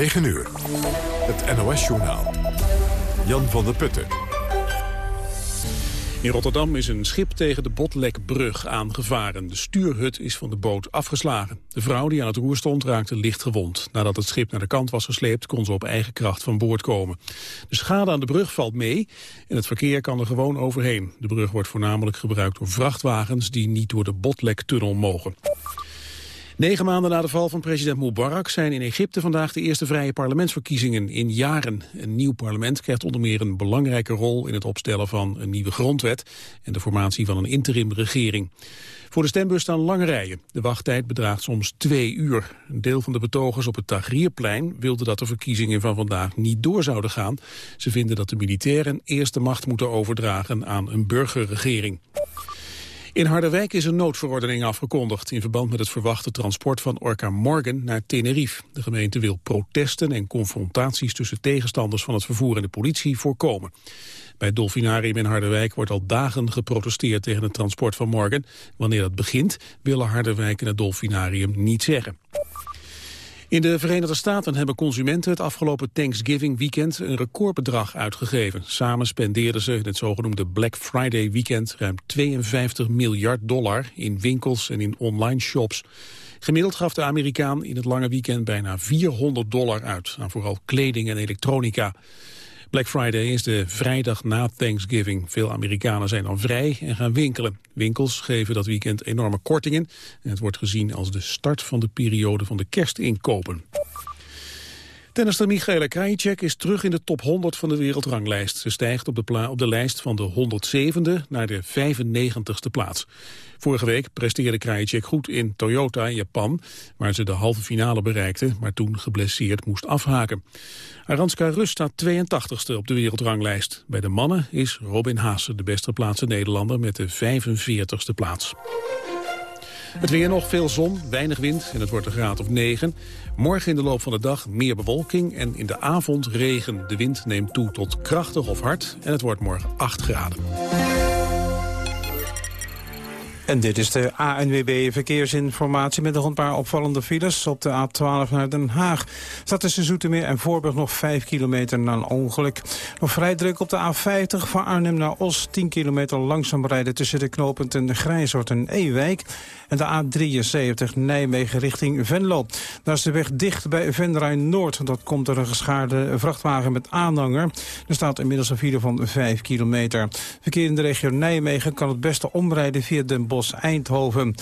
9 uur. Het NOS-journaal. Jan van der Putten. In Rotterdam is een schip tegen de Botlekbrug aangevaren. De stuurhut is van de boot afgeslagen. De vrouw die aan het roer stond raakte licht gewond. Nadat het schip naar de kant was gesleept kon ze op eigen kracht van boord komen. De schade aan de brug valt mee en het verkeer kan er gewoon overheen. De brug wordt voornamelijk gebruikt door vrachtwagens die niet door de Botlektunnel mogen. Negen maanden na de val van president Mubarak zijn in Egypte vandaag de eerste vrije parlementsverkiezingen in jaren. Een nieuw parlement krijgt onder meer een belangrijke rol in het opstellen van een nieuwe grondwet en de formatie van een interimregering. Voor de stembus staan lange rijen. De wachttijd bedraagt soms twee uur. Een deel van de betogers op het Tahrirplein wilde dat de verkiezingen van vandaag niet door zouden gaan. Ze vinden dat de militairen eerst de macht moeten overdragen aan een burgerregering. In Harderwijk is een noodverordening afgekondigd... in verband met het verwachte transport van Orca Morgan naar Tenerife. De gemeente wil protesten en confrontaties tussen tegenstanders van het vervoer en de politie voorkomen. Bij het Dolfinarium in Harderwijk wordt al dagen geprotesteerd tegen het transport van Morgan. Wanneer dat begint, willen Harderwijk en het Dolfinarium niet zeggen. In de Verenigde Staten hebben consumenten het afgelopen Thanksgiving weekend een recordbedrag uitgegeven. Samen spendeerden ze in het zogenoemde Black Friday weekend ruim 52 miljard dollar in winkels en in online shops. Gemiddeld gaf de Amerikaan in het lange weekend bijna 400 dollar uit aan vooral kleding en elektronica. Black Friday is de vrijdag na Thanksgiving. Veel Amerikanen zijn dan vrij en gaan winkelen. Winkels geven dat weekend enorme kortingen. En het wordt gezien als de start van de periode van de kerstinkopen. Tennister Michaela Krajicek is terug in de top 100 van de wereldranglijst. Ze stijgt op de, op de lijst van de 107e naar de 95e plaats. Vorige week presteerde Krajicek goed in Toyota in Japan... waar ze de halve finale bereikte, maar toen geblesseerd moest afhaken. Aranska Rust staat 82e op de wereldranglijst. Bij de mannen is Robin Haase de beste plaatsen Nederlander met de 45e plaats. Het weer nog, veel zon, weinig wind en het wordt een graad of 9. Morgen in de loop van de dag meer bewolking en in de avond regen. De wind neemt toe tot krachtig of hard en het wordt morgen 8 graden. En dit is de ANWB Verkeersinformatie met nog een paar opvallende files. Op de A12 naar Den Haag staat tussen Zoetermeer en Voorburg nog 5 kilometer na een ongeluk. Nog vrij druk op de A50 van Arnhem naar Os. 10 kilometer langzaam rijden tussen de knooppunten Grijzoord en Ewijk. En de A73 Nijmegen richting Venlo. Daar is de weg dicht bij Venray Noord. Dat komt door een geschaarde vrachtwagen met aanhanger. Er staat inmiddels een file van 5 kilometer. Verkeer in de regio Nijmegen kan het beste omrijden via Den Bosch-Eindhoven.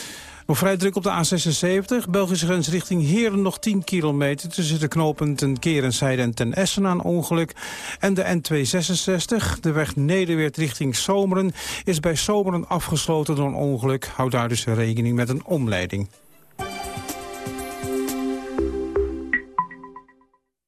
Nog vrij druk op de A76. Belgische grens richting Heeren nog 10 kilometer... tussen de knooppunten Kerenzijde en Ten Essen aan ongeluk. En de N266, de weg Nederweert richting Zomeren... is bij Zomeren afgesloten door een ongeluk. Houd daar dus rekening met een omleiding.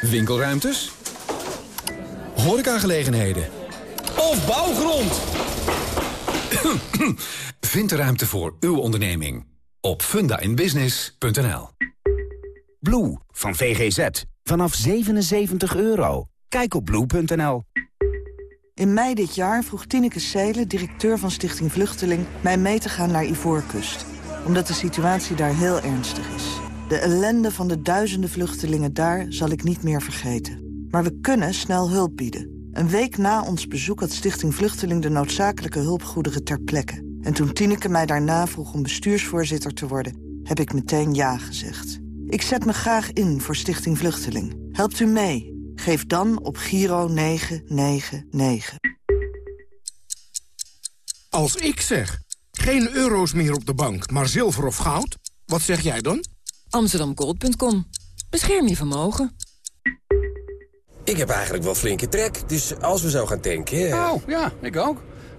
Winkelruimtes horecagelegenheden of bouwgrond. Vind de ruimte voor uw onderneming op fundainbusiness.nl. Blue van VGZ. Vanaf 77 euro. Kijk op blue.nl. In mei dit jaar vroeg Tineke Seelen, directeur van Stichting Vluchteling... mij mee te gaan naar Ivoorkust. Omdat de situatie daar heel ernstig is. De ellende van de duizenden vluchtelingen daar zal ik niet meer vergeten. Maar we kunnen snel hulp bieden. Een week na ons bezoek had Stichting Vluchteling de noodzakelijke hulpgoederen ter plekke. En toen Tineke mij daarna vroeg om bestuursvoorzitter te worden, heb ik meteen ja gezegd. Ik zet me graag in voor Stichting Vluchteling. Helpt u mee? Geef dan op Giro 999. Als ik zeg, geen euro's meer op de bank, maar zilver of goud, wat zeg jij dan? Amsterdamgold.com. Bescherm je vermogen. Ik heb eigenlijk wel flinke trek, dus als we zo gaan tanken... Oh, ja, ik ook.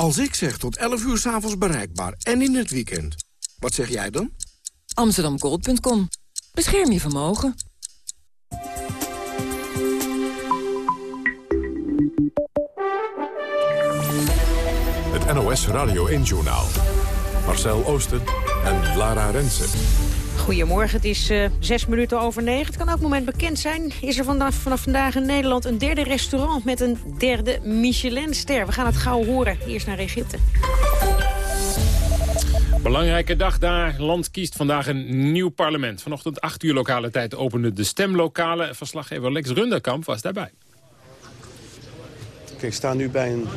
Als ik zeg tot 11 uur s'avonds bereikbaar en in het weekend, wat zeg jij dan? Amsterdamgold.com. Bescherm je vermogen. Het NOS Radio 1-journaal. Marcel Oosten en Lara Rensen. Goedemorgen, het is uh, zes minuten over negen. Het kan elk moment bekend zijn. Is er vanaf, vanaf vandaag in Nederland een derde restaurant met een derde Michelinster. We gaan het gauw horen. Eerst naar Egypte. Belangrijke dag daar. Land kiest vandaag een nieuw parlement. Vanochtend 8 uur lokale tijd opende de stemlokalen. Verslaggever Lex Runderkamp was daarbij. Kijk, ik sta nu bij een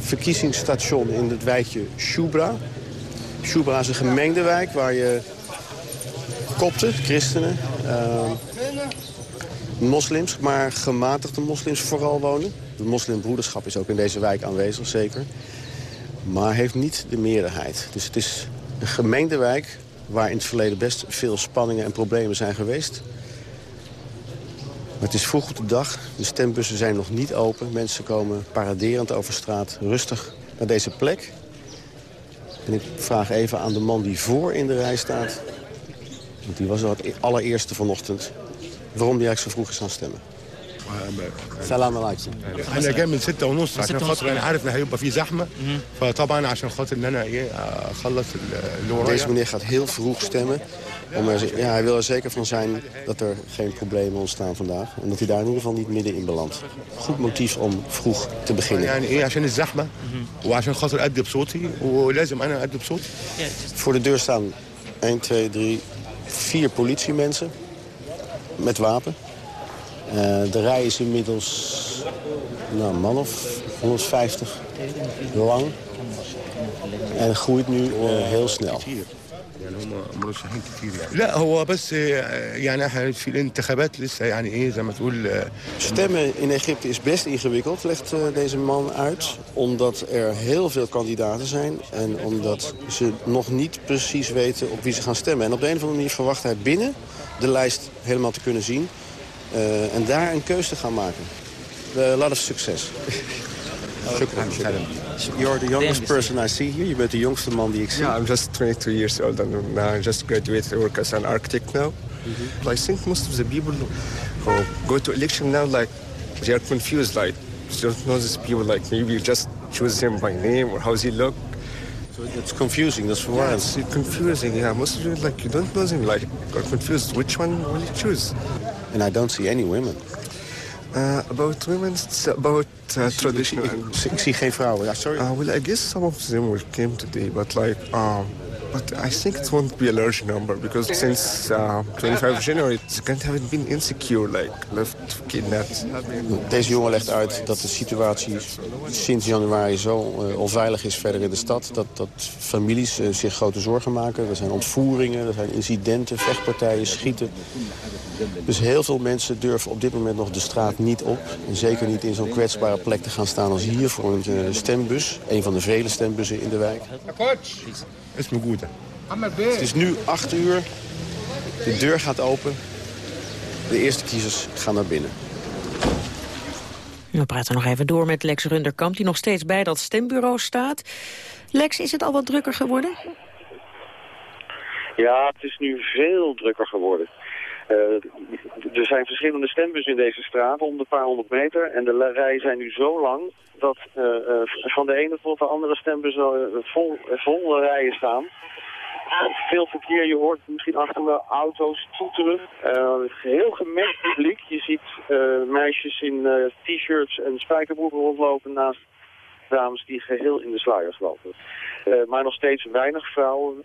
verkiezingsstation in het wijkje Shubra. Shubra is een gemeentewijk waar je kopten, christenen, uh, moslims, maar gematigde moslims vooral wonen. De moslimbroederschap is ook in deze wijk aanwezig, zeker. Maar heeft niet de meerderheid. Dus het is een gemeentewijk waar in het verleden best veel spanningen en problemen zijn geweest. Maar het is vroeg op de dag. De stembussen zijn nog niet open. Mensen komen paraderend over straat rustig naar deze plek. En ik vraag even aan de man die voor in de rij staat... want die was het allereerste vanochtend... waarom die eigenlijk zo vroeg is gaan stemmen. سلام عليكم انا جاي من ستة ونص عشان خاطر انا عارف ان هيبقى في زحمه فطبعا عشان خاطر ان انا ايه اخلص اللي ورايا Deze meneer gaat heel vroeg stemmen. Om er, ja, hij wil er zeker van zijn dat er geen problemen ontstaan vandaag. En dat hij daar in ieder geval niet middenin belandt. Goed motief om vroeg te beginnen. يعني ايه عشان الزحمه وعشان خاطر ادي بصوتي ولازم انا ادي بصوتي Voor de deur staan 1, 2, 3, 4 politiemensen met wapen. Uh, de rij is inmiddels nou, man of 150 lang. En groeit nu uh, heel snel. يعني هم مرشحين كتير يعني لا هو بس يعني احنا في الانتخابات لسه يعني ايه زي ما تقول Stemmen in Egypte is best ingewikkeld, legt uh, deze man uit. Omdat er heel veel kandidaten zijn. En omdat ze nog niet precies weten op wie ze gaan stemmen. En op de een of andere manier verwacht hij binnen de lijst helemaal te kunnen zien. Uh, en daar een keuze te gaan maken. A lot of Success. You're the youngest person I see here. Je bent de jongste man die ik zie. Yeah, I'm just 22 years old and now I just graduated work as an architect now. Mm -hmm. I think most of the people who go to election now, like, they are confused. Like, you don't know these people. Like, maybe you just choose him by name or how he look. So it's confusing. That's verwarrend. Yeah, it's confusing. Yeah, most of you like you don't know them. Like, are confused. Which one will you choose? And I don't see any women. Uh, about women, about uh, traditional. Ik, ik, ik, zie geen vrouwen. Ja, sorry. Uh, well, I guess some of them will came today, but like, um, but I think it won't be a large number because since uh, 25 January, it can't have been insecure, like left kidnapped. Deze jongen legt uit dat de situatie sinds januari zo uh, onveilig is verder in de stad. Dat, dat families uh, zich grote zorgen maken. Er zijn ontvoeringen, er zijn incidenten, vechtpartijen, schieten. Dus heel veel mensen durven op dit moment nog de straat niet op. En zeker niet in zo'n kwetsbare plek te gaan staan als hier voor een uh, stembus. Een van de vele stembussen in de wijk. is me goed. Het is nu 8 uur. De deur gaat open. De eerste kiezers gaan naar binnen. We praten nog even door met Lex Runderkamp... die nog steeds bij dat stembureau staat. Lex, is het al wat drukker geworden? Ja, het is nu veel drukker geworden. Uh, er zijn verschillende stembussen in deze straat om de paar honderd meter. En de rijen zijn nu zo lang dat uh, uh, van de ene tot de andere stembus vol, vol rijen staan. Veel verkeer, je hoort misschien achter me auto's toeteren. heel gemengd publiek. Je ziet meisjes in t-shirts en spijkerbroeken rondlopen naast dames die geheel in de sluiers lopen. Uh, maar nog steeds weinig vrouwen.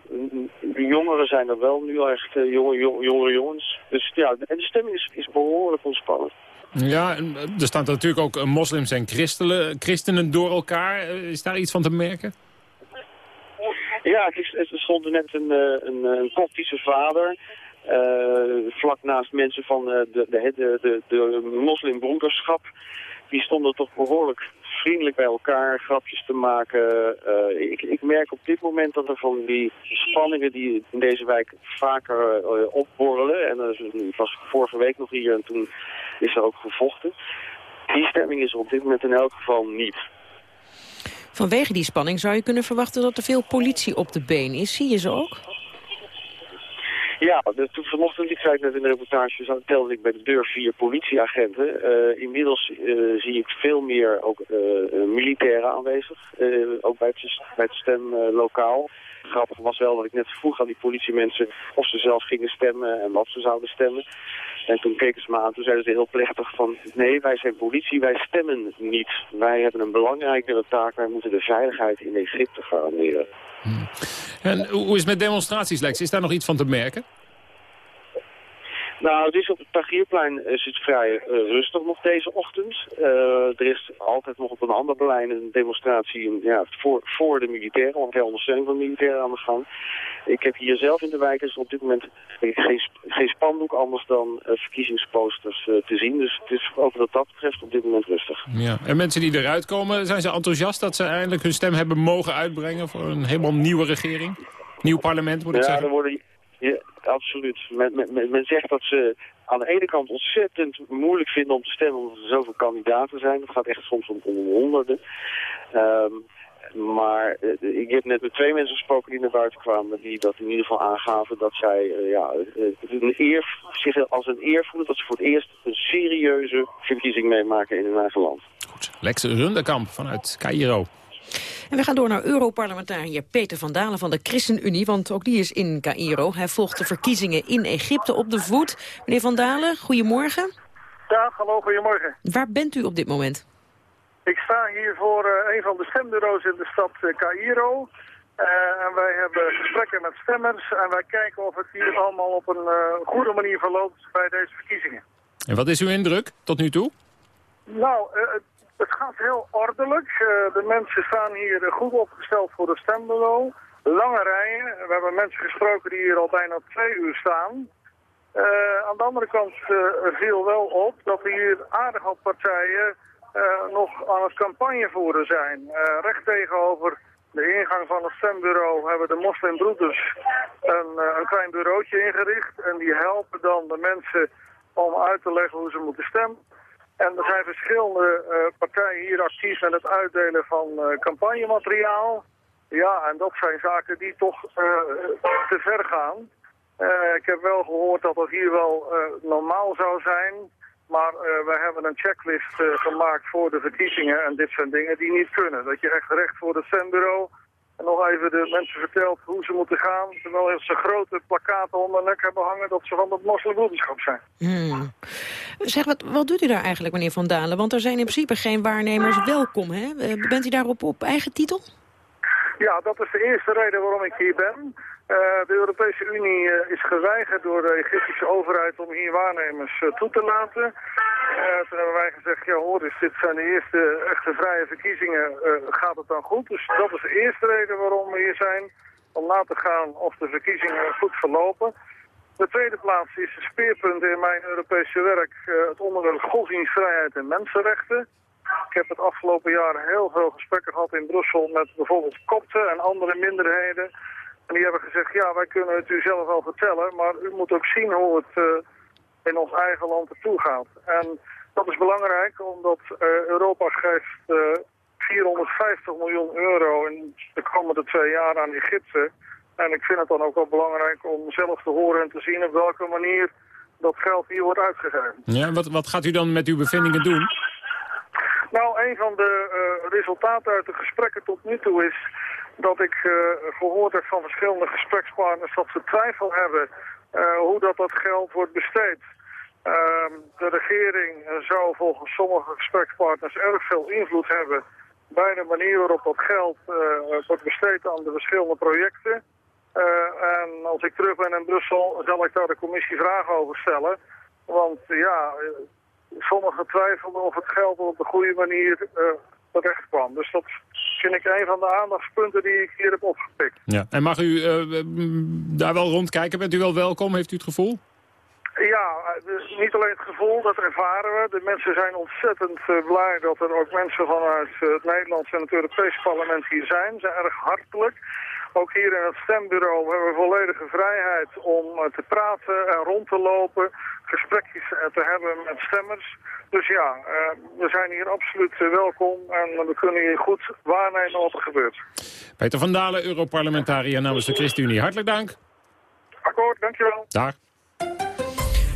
Jongeren zijn er wel nu echt uh, jonge, jongens. Dus ja, en de stemming is, is behoorlijk ontspannen. Ja, er staan natuurlijk ook moslims en christenen, christenen door elkaar. Is daar iets van te merken? Ja, er stond er net een, eh, een, een koptische vader... eh, vlak naast mensen van eh, de, de, de, de, de moslimbroederschap. Die stonden toch behoorlijk vriendelijk bij elkaar, grapjes te maken. Eh, ik, ik merk op dit moment dat er van die spanningen die in deze wijk vaker eh, opborrelen. En dat was vorige week nog hier en toen is er ook gevochten. Die stemming is er op dit moment in elk geval niet. Vanwege die spanning zou je kunnen verwachten dat er veel politie op de been is. Zie je ze ook? Ja, toen vanochtend, ik zei het net in de reportage, telde ik bij de deur vier politieagenten. Eh, inmiddels eh, zie ik veel meer ook eh, militairen aanwezig, ook bij het, bij het stemlokaal. Grappig was wel dat ik net vroeg aan die politiemensen of ze zelf gingen stemmen en wat ze zouden stemmen. En toen keken ze me aan, toen zeiden ze heel plechtig van... nee, wij zijn politie, wij stemmen niet. Wij hebben een belangrijkere taak, wij moeten de veiligheid in Egypte garanderen. En hoe is het met demonstraties, Lex? Is daar nog iets van te merken? Nou, het is op het Tahrirplein is het vrij eh, rustig nog deze ochtend. Eh, er is altijd nog op een ander plein een demonstratie ja, voor, voor de militairen, want ondersteuning van de militairen aan de gang. Ik heb hier zelf in de wijk is op dit moment geen, geen spandoek anders dan eh, verkiezingsposters eh, te zien. Dus het is ook wat dat betreft op dit moment rustig. Ja. En mensen die eruit komen, zijn ze enthousiast dat ze eindelijk hun stem hebben mogen uitbrengen voor een helemaal nieuwe regering? Nieuw parlement, moet ik ja, zeggen. er worden, absoluut. Men, men, zegt dat ze aan de ene kant ontzettend moeilijk vinden om te stemmen omdat er zoveel kandidaten zijn. Het gaat echt soms om, om honderden. Ehm, maar eh, ik heb net met twee mensen gesproken die naar buiten kwamen... die dat in ieder geval aangaven dat zij eh, ja, eh, een eer, zich als een eer voelen... dat ze voor het eerst een serieuze verkiezing meemaken in hun eigen land. Lex Runderkamp vanuit Cairo. En we gaan door naar Europarlementariër Peter van Dalen van de ChristenUnie, want ook die is in Cairo. Hij volgt de verkiezingen in Egypte op de voet. Meneer van Dalen, goedemorgen. Ja, hallo, goedemorgen. Waar bent u op dit moment? Ik sta hier voor eh, een van de stembureaus in de stad eh, Cairo. Eh, en wij hebben gesprekken met stemmers en wij kijken of het hier allemaal op een eh, goede manier verloopt bij deze verkiezingen. En wat is uw indruk tot nu toe? Nou, eh, het- gaat heel ordelijk. Eh, de mensen staan hier eh, goed opgesteld voor het stembureau. Lange rijen. We hebben mensen gesproken die hier al bijna twee uur staan. Eh, aan de andere kant viel wel op dat er hier aardig wat partijen nog aan het campagne voeren zijn. Recht tegenover de ingang van het stembureau hebben de moslimbroeders een, een klein bureautje ingericht. En die helpen dan de mensen om uit te leggen hoe ze moeten stemmen. En er zijn verschillende eh, partijen hier actief met het uitdelen van eh, campagnemateriaal. Ja, en dat zijn zaken die toch eh, te ver gaan. Ik heb wel gehoord dat het hier wel normaal zou zijn. Maar eh, we hebben een checklist gemaakt voor de verkiezingen. En dit zijn dingen die niet kunnen. Dat je echt recht voor het stembureau en nog even de mensen vertelt hoe ze moeten gaan. Terwijl ze grote plakaten om hun nek hebben hangen dat ze van het moslimbroederschap zijn. Hmm. Zeg, wat, wat doet u daar eigenlijk, meneer Van Dalen? Want er zijn in principe geen waarnemers welkom, hè? Eh, Bent u daarop op eigen titel? Ja, dat is de eerste reden waarom ik hier ben. Eh, de Europese Unie eh, is geweigerd door de Egyptische overheid om hier waarnemers eh, toe te laten. Toen hebben wij gezegd, ja hoor eens, dit zijn de eerste echte vrije verkiezingen, gaat het dan goed? Dus dat is de eerste reden waarom we hier zijn, om na te gaan of de verkiezingen goed verlopen. De tweede plaats is een speerpunt in mijn Europese werk, het onderwerp godsdienstvrijheid en mensenrechten. Ik heb het afgelopen jaar heel veel gesprekken gehad in Brussel met bijvoorbeeld kopten en andere minderheden. En die hebben gezegd, ja, wij kunnen het u zelf wel vertellen, maar u moet ook zien hoe het eh, in ons eigen land ertoe gaat. En dat is belangrijk, omdat eh, Europa geeft eh, 450 miljoen euro in de komende twee jaar aan Egypte. En ik vind het dan ook wel belangrijk om zelf te horen en te zien op welke manier dat geld hier wordt uitgegeven. Ja, wat, wat gaat u dan met uw bevindingen doen? Nou, een van de eh, resultaten uit de gesprekken tot nu toe is dat ik eh, gehoord heb van verschillende gesprekspartners dat ze twijfel hebben eh, hoe dat, dat geld wordt besteed. Ehm, de regering zou volgens sommige gesprekspartners erg veel invloed hebben bij de manier waarop dat geld wordt besteed aan de verschillende projecten. En als ik terug ben in Brussel zal ik daar de commissie vragen over stellen. Want ja, sommigen twijfelden of het geld op de goede manier eh, terecht kwam. Dus dat vind ik een van de aandachtspunten die ik hier heb opgepikt. Ja. En mag u uh, daar wel rondkijken? Bent u wel welkom? Heeft u het gevoel? Ja, dus niet alleen het gevoel, dat ervaren we. De mensen zijn ontzettend uh, blij dat er ook mensen vanuit het Nederlandse en het Europese parlement hier zijn. Ze zijn erg hartelijk. Ook hier in het stembureau hebben we volledige vrijheid om te praten en rond te lopen, gesprekjes te hebben met stemmers. Dus ja, we zijn hier absoluut welkom en we kunnen hier goed waarnemen wat er gebeurt. Peter van Dalen, Europarlementariër namens de ChristenUnie. Hartelijk dank. Akkoord, dankjewel. Dag.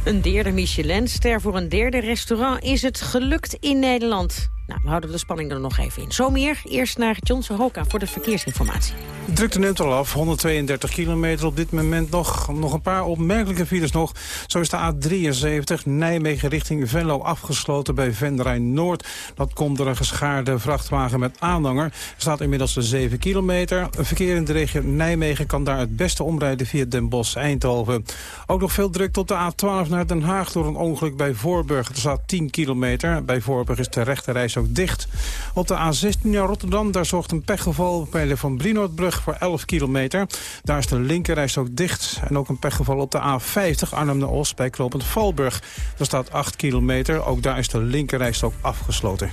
Een derde Michelinster voor een derde restaurant is het gelukt in Nederland. Nou, we houden de spanning er nog even in. Zo meer, eerst naar John Hoka voor de verkeersinformatie. Drukte neemt al af, 132 kilometer op dit moment nog. Nog een paar opmerkelijke files nog. Zo is de A73 Nijmegen richting Venlo afgesloten bij Venrijn Noord. Dat komt door een geschaarde vrachtwagen met aanhanger. Er staat inmiddels 7 kilometer. Verkeer in de regio Nijmegen kan daar het beste omrijden via Den Bosch-Eindhoven. Ook nog veel druk tot de A12 naar Den Haag door een ongeluk bij Voorburg. Er staat 10 kilometer. Bij Voorburg is de rechterreis dicht. Op de A16 naar Rotterdam, daar zorgt een pechgeval bij de Van Brinoordbrug voor 11 kilometer. Daar is de linkerreis ook dicht. En ook een pechgeval op de A50 Arnhem naar Os bij Klopend Valburg. Daar staat 8 kilometer, ook daar is de linkerreis ook afgesloten.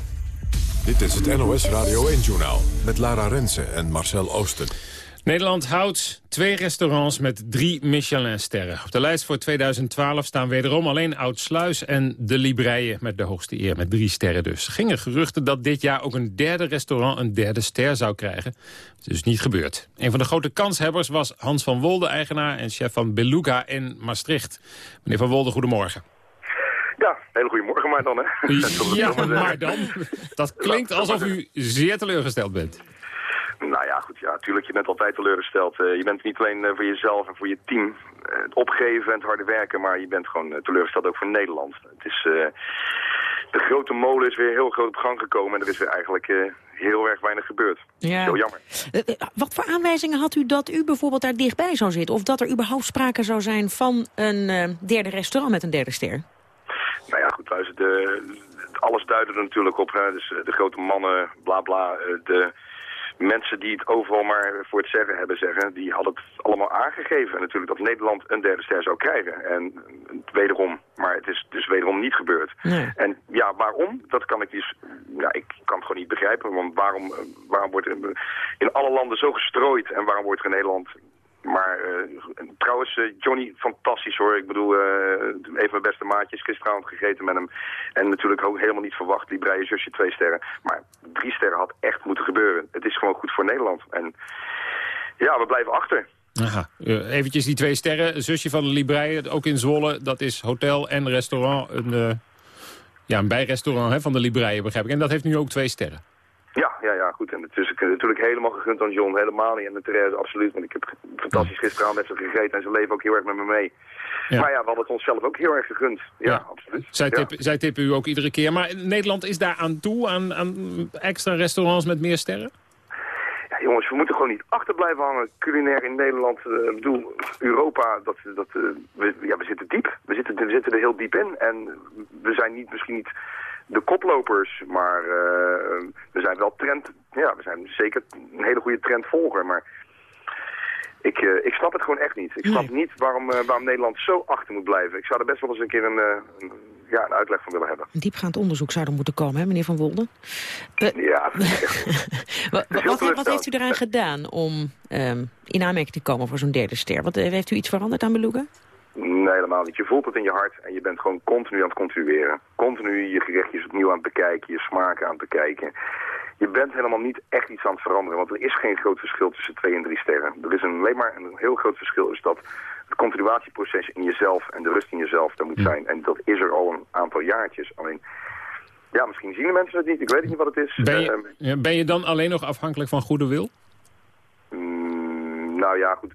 Dit is het NOS Radio 1-journaal met Lara Rensen en Marcel Oosten. Nederland houdt twee restaurants met drie Michelinsterren. Op de lijst voor 2012 staan wederom alleen Oud-Sluis en De Libreien... met de hoogste eer, met drie sterren dus. Gingen geruchten dat dit jaar ook een derde restaurant een derde ster zou krijgen. Dat is dus niet gebeurd. Een van de grote kanshebbers was Hans van Wolde, eigenaar... en chef van Beluga in Maastricht. Meneer van Wolde, goedemorgen. Ja, hele goede morgen maar dan, hè? Ja, maar dan. Dat klinkt alsof u zeer teleurgesteld bent. Nou ja, goed, ja, natuurlijk, je bent altijd teleurgesteld. Uh, je bent niet alleen uh, voor jezelf en voor je team uh, het opgeven en het harde werken, maar je bent gewoon teleurgesteld ook voor Nederland. Het is, de grote molen is weer heel groot op gang gekomen en er is weer eigenlijk heel erg weinig gebeurd. Ja. Heel jammer. wat voor aanwijzingen had u dat u bijvoorbeeld daar dichtbij zou zitten? Of dat er überhaupt sprake zou zijn van een derde restaurant met een derde ster? Nou ja, goed, luister, de, alles duidde er natuurlijk op. Hè. Dus de grote mannen, bla bla, de mensen die het overal maar voor het zeggen hebben zeggen, die hadden het allemaal aangegeven natuurlijk dat Nederland een derde ster zou krijgen. En wederom, maar het is dus wederom niet gebeurd. Nee. En ja, waarom? Dat kan ik dus, ja, ik kan het gewoon niet begrijpen. Want waarom, waarom wordt er in alle landen zo gestrooid en waarom wordt er in Nederland maar uh, trouwens, uh, Johnny, fantastisch hoor. Ik bedoel, een van mijn beste maatjes, gisteravond gegeten met hem. En natuurlijk ook helemaal niet verwacht, die zusje twee sterren. Maar drie sterren had echt moeten gebeuren. Het is gewoon goed voor Nederland. En ja, we blijven achter. Aha. eventjes die twee sterren. Zusje van de Libreien, ook in Zwolle. Dat is hotel en restaurant. Een, ja, een bijrestaurant hè, van de Libreien, begrijp ik. En dat heeft nu ook twee sterren. Ja, ja, ja, goed. En het is natuurlijk helemaal gegund aan John. Helemaal niet. En de Therese, absoluut. Want ik heb fantastisch gisteravond met ze gegeten. En ze leven ook heel erg met me mee. Ja. Maar ja, we hadden het onszelf ook heel erg gegund. Ja, absoluut. Zij, tip, zij tippen u ook iedere keer. Maar Nederland is daar aan toe, aan, aan extra restaurants met meer sterren? Ja, jongens, we moeten gewoon niet achter blijven hangen. Culinair in Nederland, uh, bedoel, Europa, dat, dat, uh, we, ja, we zitten diep. We zitten, we zitten er heel diep in. En we zijn niet, misschien niet de koplopers. Maar uh, we zijn wel trend, ja, we zijn zeker een hele goede trendvolger. Maar ik, uh, ik snap het gewoon echt niet. Ik snap niet waarom, uh, waarom Nederland zo achter moet blijven. Ik zou er best wel eens een keer een, een ja, een uitleg van willen hebben. Een diepgaand onderzoek zou er moeten komen, hè, meneer Van Wolde? ja. wat, wat, wat, heeft u eraan gedaan om um, in aanmerking te komen voor zo'n derde ster? Wat, heeft u iets veranderd aan Beluga? Nee, helemaal niet. Je voelt het in je hart en je bent gewoon continu aan het continueren. Continu je gerechtjes opnieuw aan het bekijken, je smaken aan het bekijken. Je bent helemaal niet echt iets aan het veranderen, want er is geen groot verschil tussen twee en drie sterren. Er is een, alleen maar een heel groot verschil, is dat het continuatieproces in jezelf en de rust in jezelf er moet zijn. En dat is er al een aantal jaartjes. Alleen, ja, misschien zien de mensen het niet, ik weet niet wat het is. Ben je, uh, ben je dan alleen nog afhankelijk van goede wil? Mm, nou ja, goed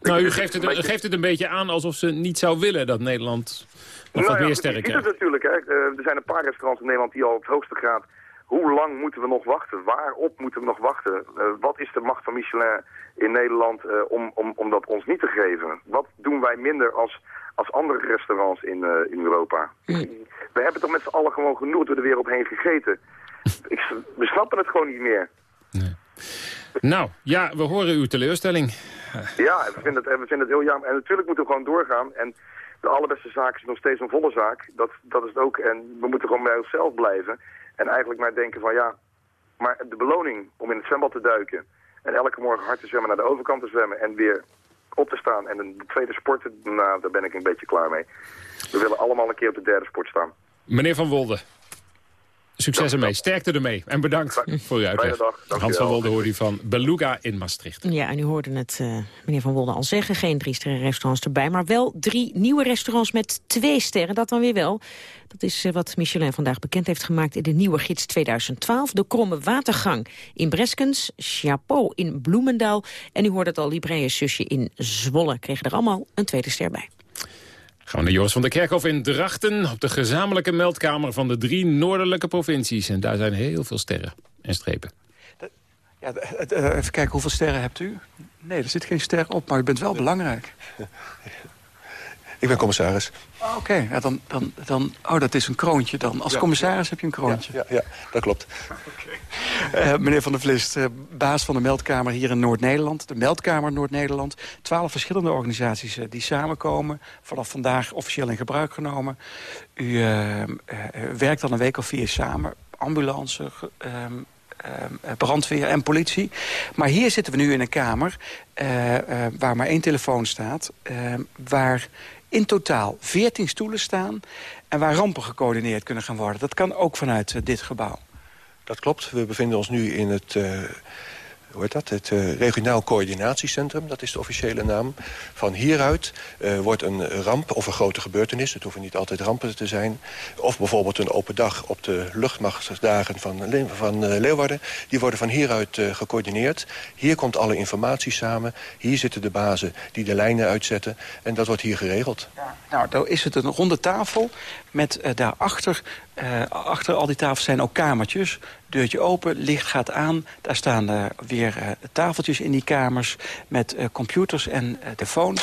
nou, u geeft het, geeft het een beetje aan alsof ze niet zou willen dat Nederland nog nou wat meer sterren krijgt. is het natuurlijk. Hè. Eh, er zijn een paar restaurants in Nederland die al op het hoogste graad... Hoe lang moeten we nog wachten? Waarop moeten we nog wachten? Uh, wat is de macht van Michelin in Nederland uh, om, om, om dat ons niet te geven? Wat doen wij minder als, als andere restaurants in, in Europa? Mm. We hebben toch met z'n allen gewoon genoeg door de wereld heen gegeten. ik, we snappen het gewoon niet meer. Nou, ja, we horen uw teleurstelling. Ja, we vinden, het, we vinden het heel jammer. En natuurlijk moeten we gewoon doorgaan. En de allerbeste zaak is nog steeds een volle zaak. Dat, dat is het ook. En we moeten gewoon bij onszelf blijven. En eigenlijk maar denken van ja, maar de beloning om in het zwembad te duiken... en elke morgen hard te zwemmen naar de overkant te zwemmen... en weer op te staan en de tweede sport, nou, daar ben ik een beetje klaar mee. We willen allemaal een keer op de derde sport staan. Meneer Van Wolde, succes ermee. Sterkte ermee. En bedankt voor uw uitleg. Hans van Wolde hoorde u van Beluga in Maastricht. Ja, en u hoorde het uh, meneer Van Wolde al zeggen. Geen drie sterren restaurants erbij, maar wel drie nieuwe restaurants met twee sterren. Dat dan weer wel. Dat is uh, wat Michelin vandaag bekend heeft gemaakt in de nieuwe gids 2012. De Kromme Watergang in Breskens, Chapeau in Bloemendaal. En u hoorde het al, Libraïe Susje in Zwolle. Kregen er allemaal een tweede ster bij. Gaan we naar Joris van der Kerkhof in Drachten... op de gezamenlijke meldkamer van de drie noordelijke provincies. En daar zijn heel veel sterren en strepen. Ja, even kijken, hoeveel sterren hebt u? Nee, er zit geen ster op, maar u bent wel belangrijk. Ik ben commissaris. Oh, Oké, ja, dan, dan, dan, oh, dat is een kroontje dan. Als commissaris heb je een kroontje. Ja, ja, dat klopt. Uh, meneer Van der Vlist, uh, baas van de meldkamer hier in Noord-Nederland. De meldkamer Noord-Nederland. Twaalf verschillende organisaties uh, die samenkomen. Vanaf vandaag officieel in gebruik genomen. U werkt al een week of vier samen. Ambulance, ehm, brandweer en politie. Maar hier zitten we nu in een kamer waar maar één telefoon staat. waar in totaal 14 stoelen staan... en waar rampen gecoördineerd kunnen gaan worden. Dat kan ook vanuit uh, dit gebouw. Dat klopt. We bevinden ons nu in het... Uh, hoe heet dat? Het uh, regionaal coördinatiecentrum, dat is de officiële naam. Van hieruit uh, wordt een ramp of een grote gebeurtenis... het hoeven niet altijd rampen te zijn... of bijvoorbeeld een open dag op de luchtmachtsdagen van, van uh, Leeuwarden... die worden van hieruit gecoördineerd. Hier komt alle informatie samen. Hier zitten de bazen die de lijnen uitzetten. En dat wordt hier geregeld. Ja, nou, dan is het een ronde tafel met daarachter... achter al die tafels zijn ook kamertjes deurtje open, licht gaat aan. Daar staan uh, weer tafeltjes in die kamers met computers en telefoons.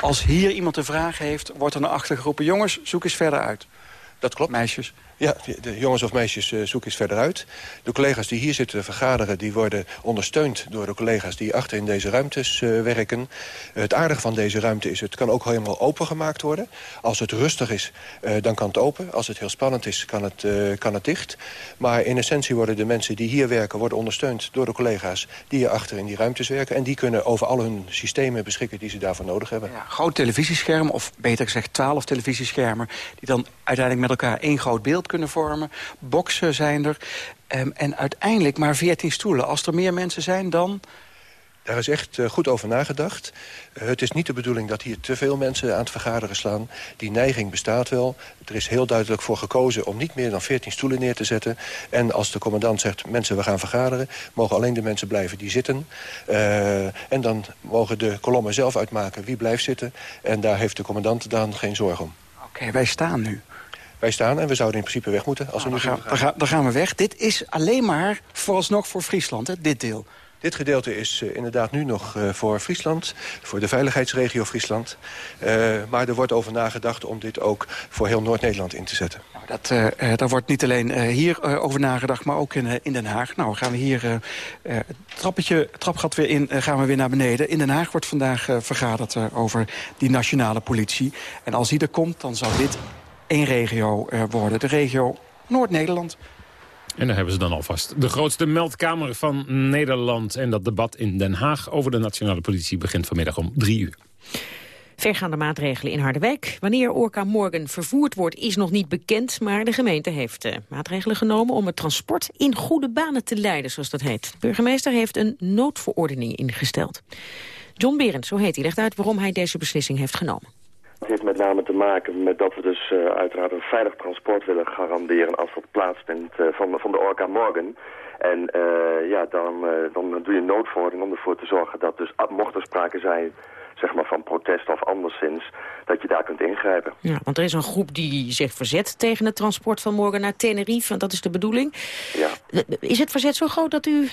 Als hier iemand een vraag heeft, wordt er naar achter geroepen... jongens, zoek eens verder uit. Dat klopt. Meisjes. Ja, de jongens of meisjes uh, zoek eens verder uit. De collega's die hier zitten vergaderen... die worden ondersteund door de collega's die achter in deze ruimtes uh, werken. Het aardige van deze ruimte is... het kan ook helemaal opengemaakt worden. Als het rustig is, dan kan het open. Als het heel spannend is, kan het, kan het dicht. Maar in essentie worden de mensen die hier werken... worden ondersteund door de collega's die hier achter in die ruimtes werken. En die kunnen over al hun systemen beschikken die ze daarvoor nodig hebben. Ja, groot televisiescherm, of beter gezegd twaalf televisieschermen... die dan uiteindelijk met elkaar één groot beeld kunnen vormen. Boksen zijn er. Um, en uiteindelijk maar 14 stoelen. Als er meer mensen zijn, dan... Daar is echt uh, goed over nagedacht. Uh, het is niet de bedoeling dat hier te veel mensen aan het vergaderen slaan. Die neiging bestaat wel. Er is heel duidelijk voor gekozen om niet meer dan 14 stoelen neer te zetten. En als de commandant zegt, mensen, we gaan vergaderen... mogen alleen de mensen blijven die zitten. Uh, en dan mogen de kolommen zelf uitmaken wie blijft zitten. En daar heeft de commandant dan geen zorg om. Oké, okay, wij staan nu. Wij staan en we zouden in principe weg moeten. Als nou, we nu dan, gaan, dan, gaan, dan gaan we weg. Dit is alleen maar vooralsnog voor Friesland, hè, dit deel. Dit gedeelte is uh, inderdaad nu nog uh, voor Friesland, voor de veiligheidsregio Friesland. Uh, maar er wordt over nagedacht om dit ook voor heel Noord-Nederland in te zetten. Nou, dat, daar wordt niet alleen hier over nagedacht, maar ook in, in Den Haag. Nou, gaan we hier het trappetje, trapgat weer in, gaan we weer naar beneden. In Den Haag wordt vandaag vergaderd over die nationale politie. En als die er komt, dan zou dit één regio uh, worden. De regio Noord-Nederland. En daar hebben ze dan alvast de grootste meldkamer van Nederland. En dat debat in Den Haag over de nationale politie begint vanmiddag om drie uur. Vergaande maatregelen in Harderwijk. Wanneer Orca morgen vervoerd wordt is nog niet bekend... maar de gemeente heeft uh, maatregelen genomen om het transport in goede banen te leiden, zoals dat heet. De burgemeester heeft een noodverordening ingesteld. John Berend, zo heet hij, legt uit waarom hij deze beslissing heeft genomen. Het heeft met name te maken met dat we dus uh, uiteraard een veilig transport willen garanderen als dat plaatsvindt uh, van, van de Orca Morgan. En uh, ja, dan, dan doe je een noodverordening om ervoor te zorgen dat dus, mocht er sprake zijn zeg maar van protest of anderszins, dat je daar kunt ingrijpen. Ja, want er is een groep die zich verzet tegen het transport van morgen naar Tenerife, want dat is de bedoeling. Ja. Is het verzet zo groot dat u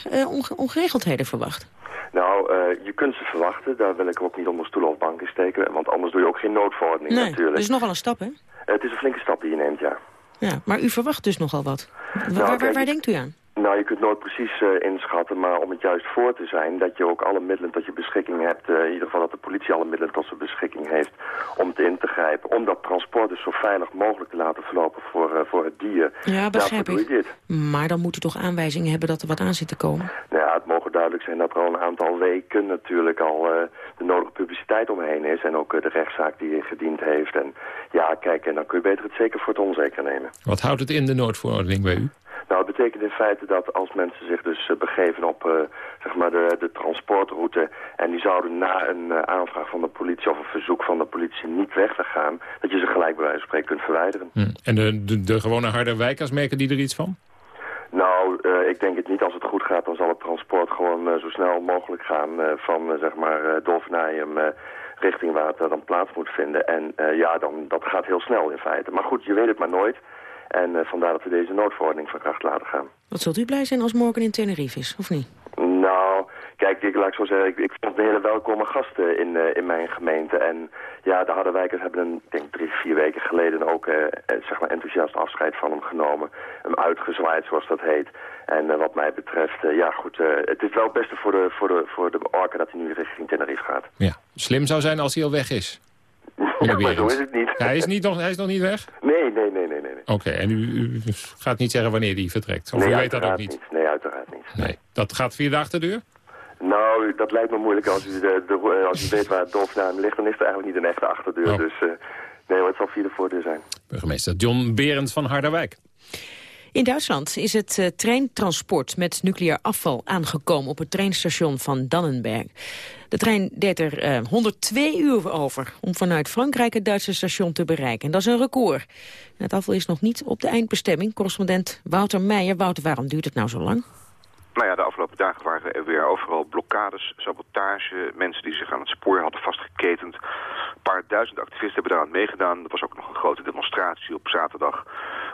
ongeregeldheden verwacht? Nou, uh, je kunt ze verwachten. Daar wil ik ook niet onder stoelen of banken steken. Want anders doe je ook geen noodverordening nee, natuurlijk. dat is nogal een stap, hè? Uh, het is een flinke stap die je neemt, ja. Ja, maar u verwacht dus nogal wat. Waar, waar, kijk, waar denkt u aan? Nou, je kunt nooit precies eh, inschatten, maar om het juist voor te zijn... dat je ook alle middelen tot je beschikking hebt... eh, in ieder geval dat de politie alle middelen tot zijn beschikking heeft... om het in te grijpen. Om dat transport dus zo veilig mogelijk te laten verlopen voor, eh, voor het dier. Ja, begrijp ik. Maar dan moet u toch aanwijzingen hebben dat er wat aan zit te komen? Nou ja, het mogen duidelijk zijn dat er al een aantal weken natuurlijk al eh, de nodige publiciteit omheen is. En ook eh, de rechtszaak die hij gediend heeft. En ja, kijk, en dan kun je beter het zeker voor het onzeker nemen. Wat houdt het in de Noordverordening bij u? Nou, het betekent in feite dat als mensen zich dus eh, begeven op zeg maar de, de transportroute... en die zouden na een aanvraag van de politie of een verzoek van de politie niet weg te gaan... dat je ze gelijk bij wijze van spreken kunt verwijderen. Hm. En de, de, de gewone harde wijkers merken die er iets van? Nou, eh, ik denk het niet. Als het goed gaat, dan zal het transport gewoon eh, zo snel mogelijk gaan eh, van zeg maar uh, richting waar het dan plaats moet vinden. En ja, dan, dat gaat heel snel in feite. Maar goed, je weet het maar nooit. En vandaar dat we deze noodverordening van kracht laten gaan. Wat zult u blij zijn als morgen in Tenerife is, of niet? Kijk, ik laat ik zo zeggen, ik, ik vond een hele welkome gasten in, eh, in mijn gemeente. En ja, de Harderwijkers hebben een, ik denk drie, vier weken geleden ook eh, eh, zeg maar enthousiast afscheid van hem genomen. Hem uitgezwaaid, zoals dat heet. En eh, wat mij betreft, eh, ja goed, eh, het is wel het beste voor de, voor, de, voor de orka dat hij nu richting Tenerife gaat. Ja. Slim zou zijn als hij al weg is. Ja, maar zo is het niet. Hij is, niet nog, hij is nog niet weg? Nee, nee, nee, nee, nee. Oké, en u, u gaat niet zeggen wanneer hij vertrekt? Of nee, u weet dat ook uiteraard niet? Nee, uiteraard niet. Nee. Dat gaat via de achterdeur? Dat lijkt me moeilijk als u, de, de, eh, als u weet waar het dolfinaam ligt. Dan is er eigenlijk niet een echte achterdeur. Oh. Dus eh, nee, hoor, het zal via de voordeur zijn. Burgemeester John Berends van Harderwijk. In Duitsland is het eh, treintransport met nucleair afval aangekomen op het treinstation van Dannenberg. De trein deed er eh, 102 uur over om vanuit Frankrijk het Duitse station te bereiken. En dat is een record. En het afval is nog niet op de eindbestemming. Correspondent Wouter Meijer. Wouter, waarom duurt het nou zo lang? Nou ja, de afgelopen dagen waren er weer overal blokkades, sabotage, mensen die zich aan het spoor hadden vastgeketend. Een paar duizend activisten hebben daaraan meegedaan. Er was ook nog een grote demonstratie op zaterdag.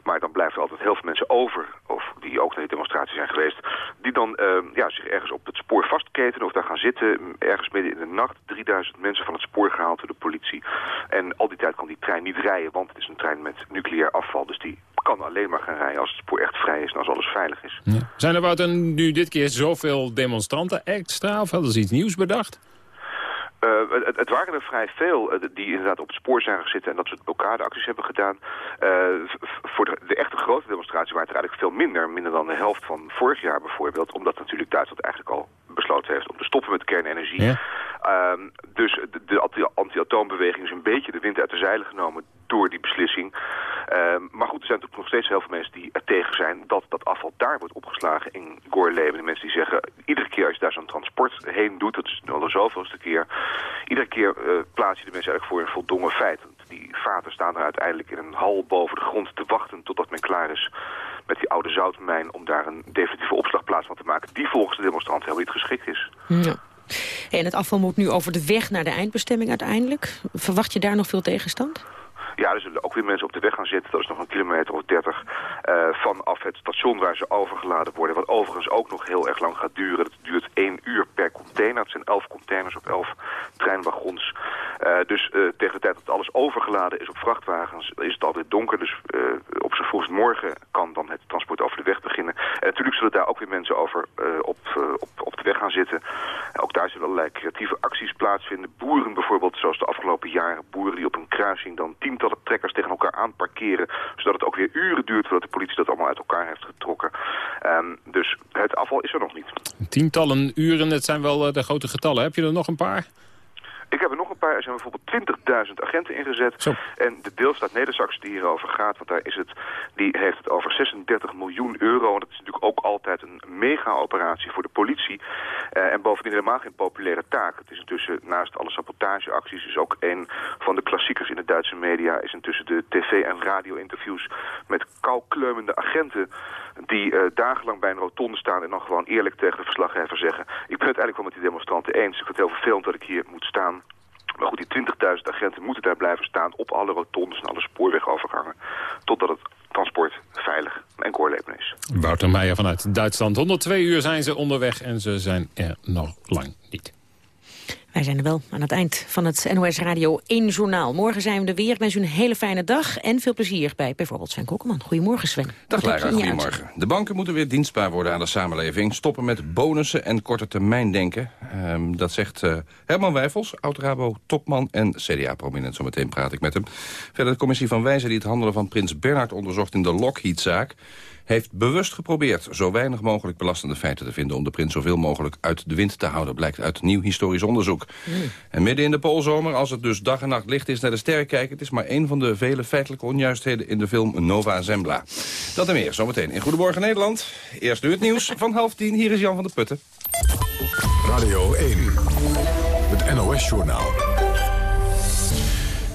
Maar dan blijft er altijd heel veel mensen over, of die ook naar die demonstratie zijn geweest, die dan eh, ja, zich ergens op het spoor vastketenen of daar gaan zitten. Ergens midden in de nacht, 3000 mensen van het spoor gehaald door de politie. En al die tijd kan die trein niet rijden, want het is een trein met nucleair afval. Dus die kan alleen maar gaan rijden als het spoor echt vrij is en als alles veilig is. Zijn er Wouter, nu dit keer zoveel demonstranten extra? Of hadden ze iets nieuws bedacht? Uh, het, het, waren er vrij veel uh, die inderdaad op het spoor zijn gaan zitten en dat soort blokkadeacties hebben gedaan. Uh, voor de, de, echte grote demonstratie waren het er eigenlijk veel minder. Minder dan de helft van vorig jaar bijvoorbeeld. Omdat natuurlijk Duitsland eigenlijk al besloten heeft om te stoppen met kernenergie. Ja. Ehm, dus de, de anti-atoombeweging is een beetje de wind uit de zeilen genomen door die beslissing. Ehm, maar goed, er zijn natuurlijk nog steeds heel veel mensen die er tegen zijn dat dat afval daar wordt opgeslagen in Gorleben. De mensen die zeggen, iedere keer als je daar zo'n transport heen doet, dat is al de zoveelste keer, iedere keer uh, plaats je de mensen eigenlijk voor een voldongen feit. Want die vaten staan er uiteindelijk in een hal boven de grond te wachten totdat men klaar is met die oude zoutmijn om daar een definitieve opslagplaats van te maken, die volgens de demonstranten helemaal niet geschikt is. Ja. En het afval moet nu over de weg naar de eindbestemming uiteindelijk. Verwacht je daar nog veel tegenstand? Ja, er zullen ook weer mensen op de weg gaan zitten. Dat is nog een kilometer of dertig uh, vanaf het station waar ze overgeladen worden. Wat overigens ook nog heel erg lang gaat duren. Dat duurt één uur per container. Het zijn elf containers op elf treinwagons. Uh, dus uh, tegen de tijd dat alles overgeladen is op vrachtwagens is het alweer donker. Dus op vroegst morgen kan dan het transport over de weg beginnen. En natuurlijk zullen daar ook weer mensen over op, op, op de weg gaan zitten. ook daar zullen allerlei creatieve acties plaatsvinden. Boeren bijvoorbeeld, zoals de afgelopen jaren. Boeren die op een kruising dan tientallen trekkers tegen elkaar aan parkeren. Zodat het ook weer uren duurt voordat de politie dat allemaal uit elkaar heeft getrokken. Um, dus het afval is er nog niet. Tientallen uren, het zijn wel uh, de grote getallen. Heb je er nog een paar? Ik heb er nog een paar. Er zijn bijvoorbeeld 20.000 agenten ingezet. Zo. En de deelstaat Neder-Saxen die hierover gaat, want daar is het, die heeft het over 36 miljoen euro. En dat is natuurlijk ook altijd een mega-operatie voor de politie. Uh, en bovendien helemaal geen populaire taak. Het is intussen, naast alle sabotageacties, is ook een van de klassiekers in de Duitse media... is intussen de tv- en radio-interviews met koukleumende agenten... die uh, dagenlang bij een rotonde staan en dan gewoon eerlijk tegen de verslaggever zeggen... ik ben het eigenlijk wel met die demonstranten eens. Ik vind het heel vervelend dat ik hier moet staan. Maar goed, die 20.000 agenten moeten daar blijven staan op alle rotondes en alle spoorwegovergangen. Totdat het transport veilig en koorlepen is. Wouter Meijer vanuit Duitsland. 102 uur zijn ze onderweg en ze zijn er nog lang niet. Wij zijn er wel aan het eind van het NOS Radio 1 Journaal. Morgen zijn we er weer. Ik wens u een hele fijne dag en veel plezier bij bijvoorbeeld Sven Kokkelman. Goedemorgen Sven. Dag Lara, goedemorgen. De banken moeten weer dienstbaar worden aan de samenleving. Stoppen met bonussen en korte termijn denken. Um, dat zegt uh, Herman Wijfels, oud-Rabo, topman en CDA-prominent. Zometeen praat ik met hem. Verder de commissie van Wijzen die het handelen van Prins Bernhard onderzocht in de Lockheed-zaak heeft bewust geprobeerd zo weinig mogelijk belastende feiten te vinden... om de prins zoveel mogelijk uit de wind te houden, blijkt uit nieuw historisch onderzoek. Mm. En midden in de poolzomer, als het dus dag en nacht licht is naar de sterren kijken... het is maar één van de vele feitelijke onjuistheden in de film Nova Zembla. Dat en meer, zometeen in Goedemorgen Nederland. Eerst nu het nieuws van half tien, hier is Jan van der Putten. Radio 1, het NOS-journaal.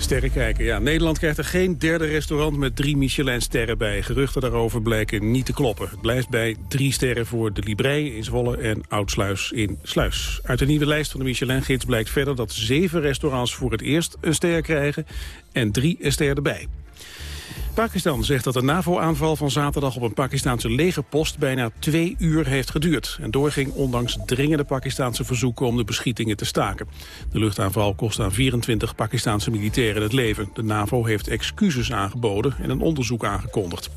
Sterren kijken, ja. Nederland krijgt er geen derde restaurant met drie Michelin-sterren bij. Geruchten daarover blijken niet te kloppen. Het blijft bij drie sterren voor de Librei in Zwolle en Oudsluis in Sluis. Uit de nieuwe lijst van de Michelin-gids blijkt verder dat zeven restaurants voor het eerst een ster krijgen en drie een ster erbij. Pakistan zegt dat de NAVO-aanval van zaterdag op een Pakistanse legerpost bijna twee uur heeft geduurd. En doorging ondanks dringende Pakistanse verzoeken om de beschietingen te staken. De luchtaanval kost aan 24 Pakistanse militairen het leven. De NAVO heeft excuses aangeboden en een onderzoek aangekondigd.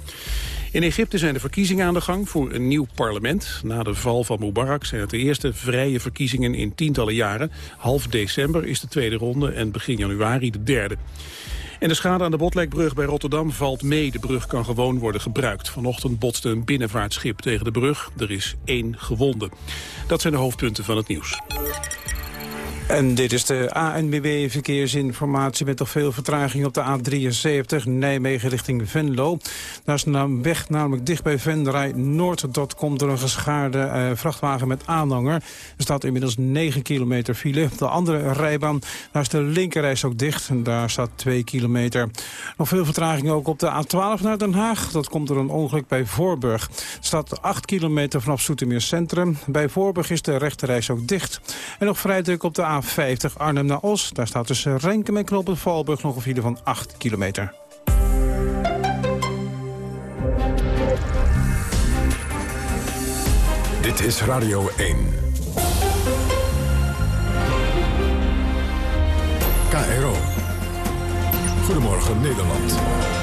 In Egypte zijn de verkiezingen aan de gang voor een nieuw parlement. Na de val van Mubarak zijn het de eerste vrije verkiezingen in tientallen jaren. Half december is de tweede ronde en begin januari de derde. En de schade aan de Botlekbrug bij Rotterdam valt mee. De brug kan gewoon worden gebruikt. Vanochtend botste een binnenvaartschip tegen de brug. Er is één gewonde. Dat zijn de hoofdpunten van het nieuws. En dit is de ANBB-verkeersinformatie met toch veel vertraging op de A73 Nijmegen richting Venlo. Daar is de weg namelijk dicht bij Venray Noord. Dat komt door een geschaarde uh, vrachtwagen met aanhanger. Er staat inmiddels 9 kilometer file. De andere rijbaan, daar is de linkerreis ook dicht. En daar staat 2 kilometer. Nog veel vertraging ook op de A12 naar Den Haag. Dat komt door een ongeluk bij Voorburg. Er staat 8 kilometer vanaf Soetermeer Centrum. Bij Voorburg is de rechterreis ook dicht. En nog vrij druk op de A 50 Arnhem naar Os. Daar staat tussen Renkum en Knoppen Valburg nog een file van 8 kilometer. Dit is Radio 1. KRO. Goedemorgen Nederland.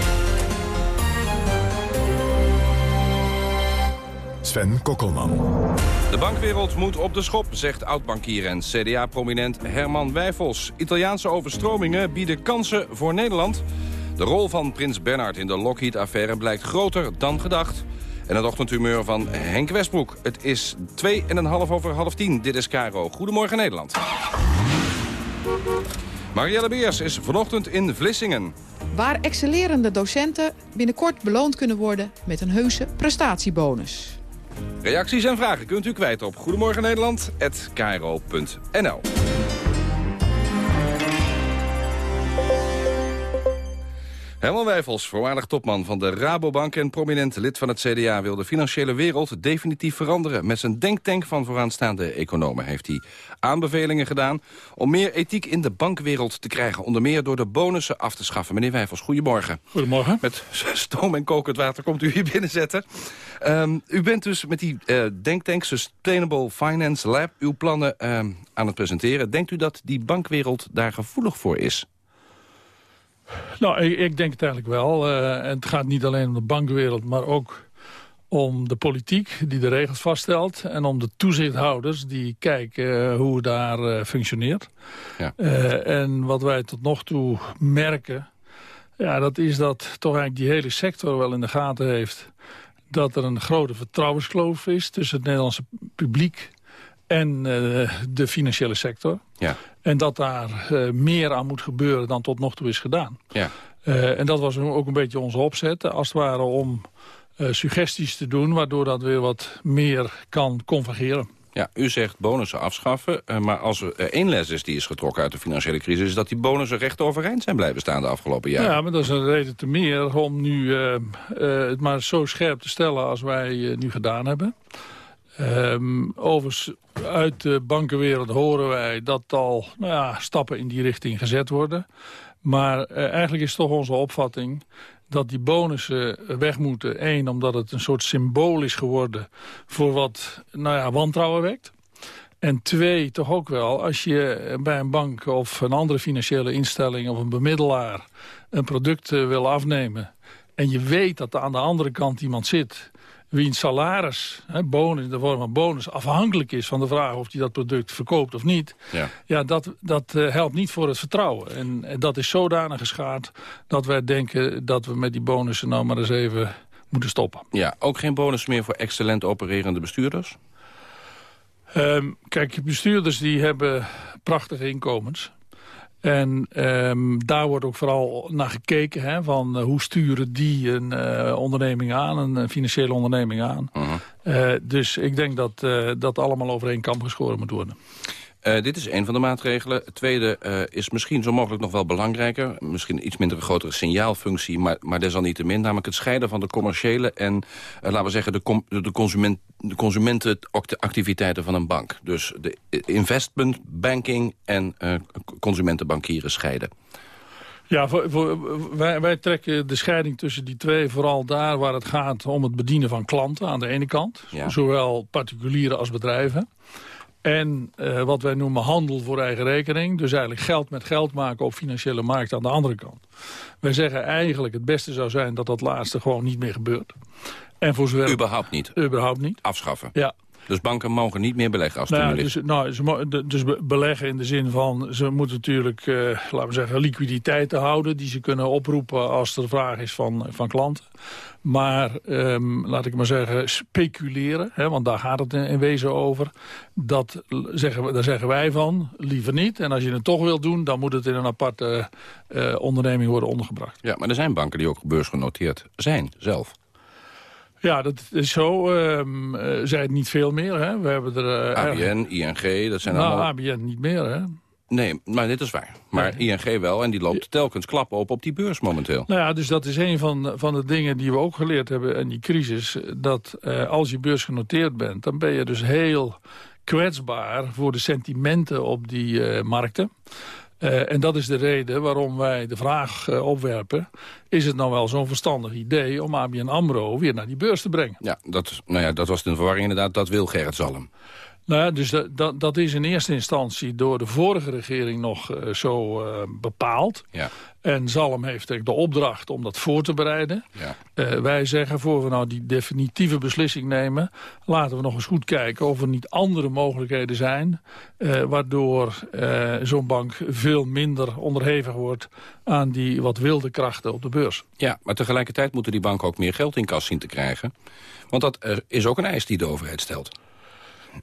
Sven Kokkelman. De bankwereld moet op de schop, zegt oud-bankier en CDA-prominent Herman Wijfels. Italiaanse overstromingen bieden kansen voor Nederland. De rol van prins Bernhard in de Lockheed-affaire blijkt groter dan gedacht. En het ochtendhumeur van Henk Westbroek. Het is 2,5 over half tien. Dit is Caro. Goedemorgen Nederland. Marielle Beers is vanochtend in Vlissingen. Waar excellerende docenten binnenkort beloond kunnen worden met een heuse prestatiebonus. Reacties en vragen kunt u kwijt op Goedemorgen Herman Wijfels, voorwaardig topman van de Rabobank en prominent lid van het CDA... wil de financiële wereld definitief veranderen. Met zijn denktank van vooraanstaande economen heeft hij aanbevelingen gedaan... om meer ethiek in de bankwereld te krijgen. Onder meer door de bonussen af te schaffen. Meneer Wijfels, goedemorgen. Goedemorgen. Met stoom en kokend water komt u hier binnenzetten. Um, u bent dus met die uh, denktank Sustainable Finance Lab... uw plannen uh, aan het presenteren. Denkt u dat die bankwereld daar gevoelig voor is? Nou, ik, ik, denk het eigenlijk wel. Uh, en het gaat niet alleen om de bankwereld, maar ook om de politiek die de regels vaststelt... en om de toezichthouders die kijken uh, hoe het daar uh, functioneert. Ja. en wat wij tot nog toe merken... Ja, dat is dat toch eigenlijk die hele sector wel in de gaten heeft... dat er een grote vertrouwenskloof is tussen het Nederlandse publiek en uh, de financiële sector. Ja. En dat daar uh, meer aan moet gebeuren dan tot nog toe is gedaan. Ja. Uh, en dat was ook een beetje onze opzet, als het ware om suggesties te doen... waardoor dat weer wat meer kan convergeren. Ja, u zegt bonussen afschaffen, maar als er één les is die is getrokken uit de financiële crisis... is dat die bonussen recht overeind zijn blijven staan de afgelopen jaren. Ja, maar dat is een reden te meer om nu het maar zo scherp te stellen als wij nu gedaan hebben. Um, overigens, uit de bankenwereld horen wij dat al nou ja, stappen in die richting gezet worden. Maar uh, eigenlijk is toch onze opvatting dat die bonussen weg moeten. Eén, omdat het een soort symbool is geworden voor wat nou ja, wantrouwen wekt. En twee, toch ook wel, als je bij een bank of een andere financiële instelling... of een bemiddelaar een product eh, wil afnemen... en je weet dat er aan de andere kant iemand zit wiens salaris, hè, bonus in de vorm van bonus... afhankelijk is van de vraag of hij dat product verkoopt of niet... Ja, ja dat, dat eh, helpt niet voor het vertrouwen. En, en dat is zodanig geschaad dat wij denken... dat we met die bonussen nou maar eens even moeten stoppen. ja ook geen bonus meer voor excellent opererende bestuurders? Ehm, kijk, bestuurders die hebben prachtige inkomens. En ehm, daar wordt ook vooral naar gekeken, hè, van eh, hoe sturen die een eh, onderneming aan, een, eh, financiële onderneming aan. Eh, dus ik denk dat dat allemaal over één kam geschoren moet worden. Eh, dit is een van de maatregelen. Het tweede eh, is misschien zo mogelijk nog wel belangrijker. Misschien iets minder een grotere signaalfunctie, maar, maar desalniettemin. Namelijk het scheiden van de commerciële en, eh, laten we zeggen, de, com de, consument, de consumentenactiviteiten van een bank. Dus de investment banking en consumentenbankieren scheiden. Ja, voor, voor- wij, wij trekken de scheiding tussen die twee vooral daar waar het gaat om het bedienen van klanten aan de ene kant. Ja. Zowel particulieren als bedrijven. En eh, wat wij noemen handel voor eigen rekening. Dus eigenlijk geld met geld maken op financiële markt aan de andere kant. Wij zeggen eigenlijk het beste zou zijn dat dat laatste gewoon niet meer gebeurt. En voor zover... Überhaupt niet. Überhaupt niet. Afschaffen. Ja. Dus banken mogen niet meer beleggen als het Nou, dus, nou, ze, dus be- beleggen in de zin van... ze moeten natuurlijk, eh, laten we zeggen, liquiditeiten houden... die ze kunnen oproepen als er vraag is van, van klanten. Maar, ehm, laat ik maar zeggen, speculeren... Hè, want daar gaat het in, in wezen over... Dat zeggen, we- daar zeggen wij van, liever niet. En als je het toch wilt doen... dan moet het in een aparte eh, onderneming worden ondergebracht. Ja, maar er zijn banken die ook beursgenoteerd zijn, zelf. Ja, dat is zo. zijn het niet veel meer. Hè? We hebben er... eh, ABN, ING, dat zijn nou, allemaal... ABN niet meer, hè? Nee, maar dit is waar. Maar ING wel, en die loopt telkens klappen op op die beurs momenteel. Nou ja, dus dat is een van, van de dingen die we ook geleerd hebben in die crisis. Dat eh, als je beursgenoteerd bent, dan ben je dus heel kwetsbaar voor de sentimenten op die markten. Eh, en dat is de reden waarom wij de vraag eh, opwerpen... is het nou wel zo'n verstandig idee om ABN AMRO weer naar die beurs te brengen? Ja, dat, nou ja, dat was de verwarring inderdaad. Dat wil Gerrit Zalm. Nou ja, dus dat, dat, dat is in eerste instantie door de vorige regering nog eh, zo eh, bepaald. Ja. En Zalm heeft de opdracht om dat voor te bereiden. Ja. Eh, wij zeggen, voor we nou die definitieve beslissing nemen... laten we nog eens goed kijken of er niet andere mogelijkheden zijn... waardoor zo'n bank veel minder onderhevig wordt... aan die wat wilde krachten op de beurs. Ja, maar tegelijkertijd moeten die banken ook meer geld in kas zien te krijgen. Want dat is ook een eis die de overheid stelt.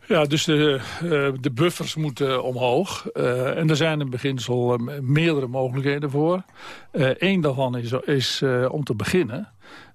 Ja, dus de, eh, de buffers moeten omhoog. Eh, en er zijn in beginsel eh, meerdere mogelijkheden voor. Eén daarvan is, is eh, om te beginnen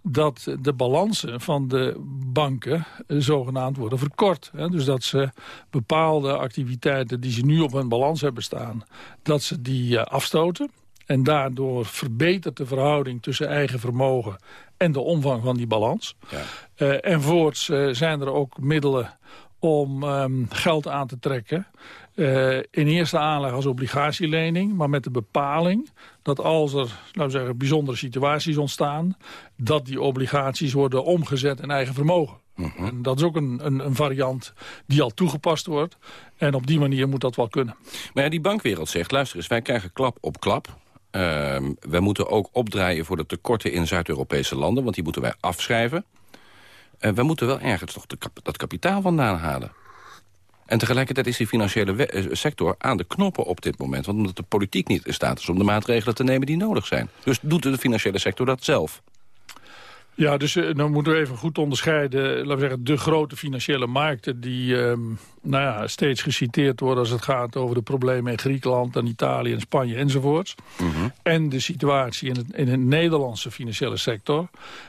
dat de balansen van de banken eh, zogenaamd worden verkort. Hè? Dus dat ze bepaalde activiteiten die ze nu op hun balans hebben staan... dat ze die eh, afstoten. En daardoor verbetert de verhouding tussen eigen vermogen en de omvang van die balans. Ja. Eh, en voorts eh, zijn er ook middelen om ehm, geld aan te trekken. eh, in eerste aanleg als obligatielening, maar met de bepaling dat als er laten we zeggen, bijzondere situaties ontstaan... dat die obligaties worden omgezet in eigen vermogen. En dat is ook een, een, een variant die al toegepast wordt. En op die manier moet dat wel kunnen. Maar ja, die bankwereld zegt, luister eens, wij krijgen klap op klap. Ehm wij moeten ook opdraaien voor de tekorten in Zuid-Europese landen... want die moeten wij afschrijven. Uh, we moeten wel ergens toch dat kapitaal vandaan halen. En tegelijkertijd is die financiële eh, sector aan de knoppen op dit moment. Want omdat de politiek niet in staat is om de maatregelen te nemen die nodig zijn. Dus doet de financiële sector dat zelf. Ja, dus dan moeten we even goed onderscheiden. Laten we zeggen, de grote financiële markten... die um, nou ja, steeds geciteerd worden als het gaat over de problemen in Griekenland... en Italië en Spanje enzovoorts. Mm -hmm. En de situatie in, het, in de Nederlandse financiële sector...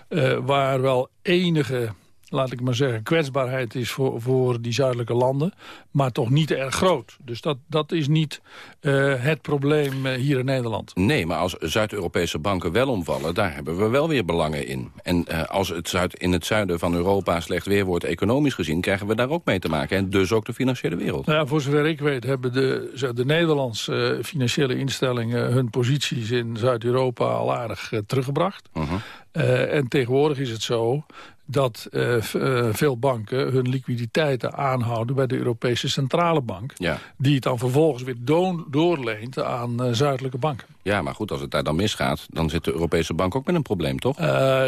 Uh, waar wel enige laat ik maar zeggen, kwetsbaarheid is voor, voor die zuidelijke landen. Maar toch niet erg groot. Dus dat, dat is niet uh, het probleem uh, hier in Nederland. Nee, maar als Zuid-Europese banken wel omvallen, daar hebben we wel weer belangen in. En uh, als het zuid, in het zuiden van Europa slecht weer wordt economisch gezien... krijgen we daar ook mee te maken. En dus ook de financiële wereld. Nou ja, voor zover ik weet hebben de, de Nederlandse financiële instellingen... hun posities in Zuid-Europa al aardig teruggebracht. -huh. Uh, en tegenwoordig is het zo dat uh, uh, veel banken hun liquiditeiten aanhouden bij de Europese Centrale Bank. Ja. Die het dan vervolgens weer doorleent aan zuidelijke banken. Ja, maar goed, als het daar dan misgaat, dan zit de Europese bank ook met een probleem, toch?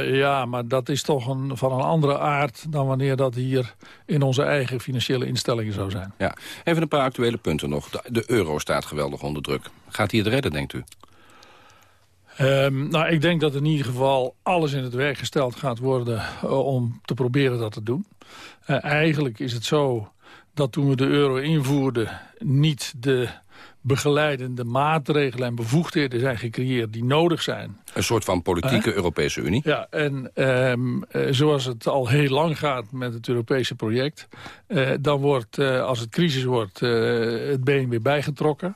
ja, maar dat is toch een, van een andere aard dan wanneer dat hier in onze eigen financiële instellingen zou zijn. Ja. Even een paar actuele punten nog. De, de euro staat geweldig onder druk. Gaat hij het redden, denkt u? Um, nou, ik denk dat in ieder geval alles in het werk gesteld gaat worden uh, om te proberen dat te doen. Uh, eigenlijk is het zo dat toen we de euro invoerden niet de begeleidende maatregelen en bevoegdheden zijn gecreëerd die nodig zijn. Een soort van politieke uh, Europese Unie. Ja, en um, zoals het al heel lang gaat met het Europese project... dan wordt, als het crisis wordt, het been weer bijgetrokken...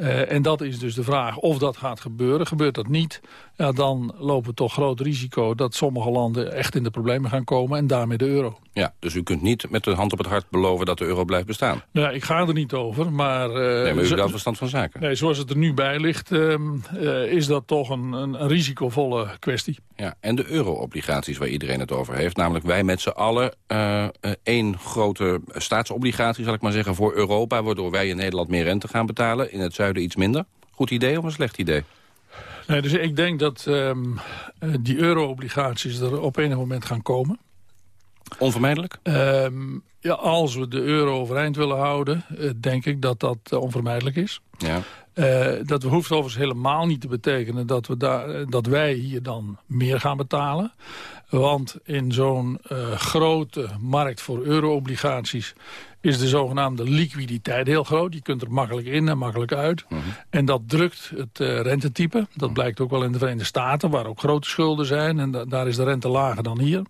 Uh, en dat is dus de vraag of dat gaat gebeuren. Gebeurt dat niet, ja, dan lopen we toch groot risico... dat sommige landen echt in de problemen gaan komen en daarmee de euro. Ja, dus u kunt niet met de hand op het hart beloven dat de euro blijft bestaan? Nou, ik ga er niet over, maar... Uh, nee, maar u heeft verstand van zaken. Nee, zoals het er nu bij ligt, uh, is dat toch een, een, een, risicovolle kwestie. Ja, en de euro-obligaties waar iedereen het over heeft. Namelijk wij met z'n allen één grote staatsobligatie, zal ik maar zeggen, voor Europa... waardoor wij in Nederland meer rente gaan betalen, in het zuiden iets minder. Goed idee of een slecht idee? Nee, dus ik denk dat um, die euro-obligaties er op enig moment gaan komen. Onvermijdelijk? Um, ja, als we de euro overeind willen houden, uh, denk ik dat dat uh, onvermijdelijk is. Ja. Uh, dat hoeft overigens helemaal niet te betekenen dat, we daar, dat wij hier dan meer gaan betalen. Want in zo'n grote markt voor euro-obligaties is de zogenaamde liquiditeit heel groot. Je kunt er makkelijk in en makkelijk uit. Mhm. En dat drukt het uh, rentetype. Dat blijkt ook wel in de Verenigde Staten, waar ook grote schulden zijn. En da daar is de rente lager dan hier.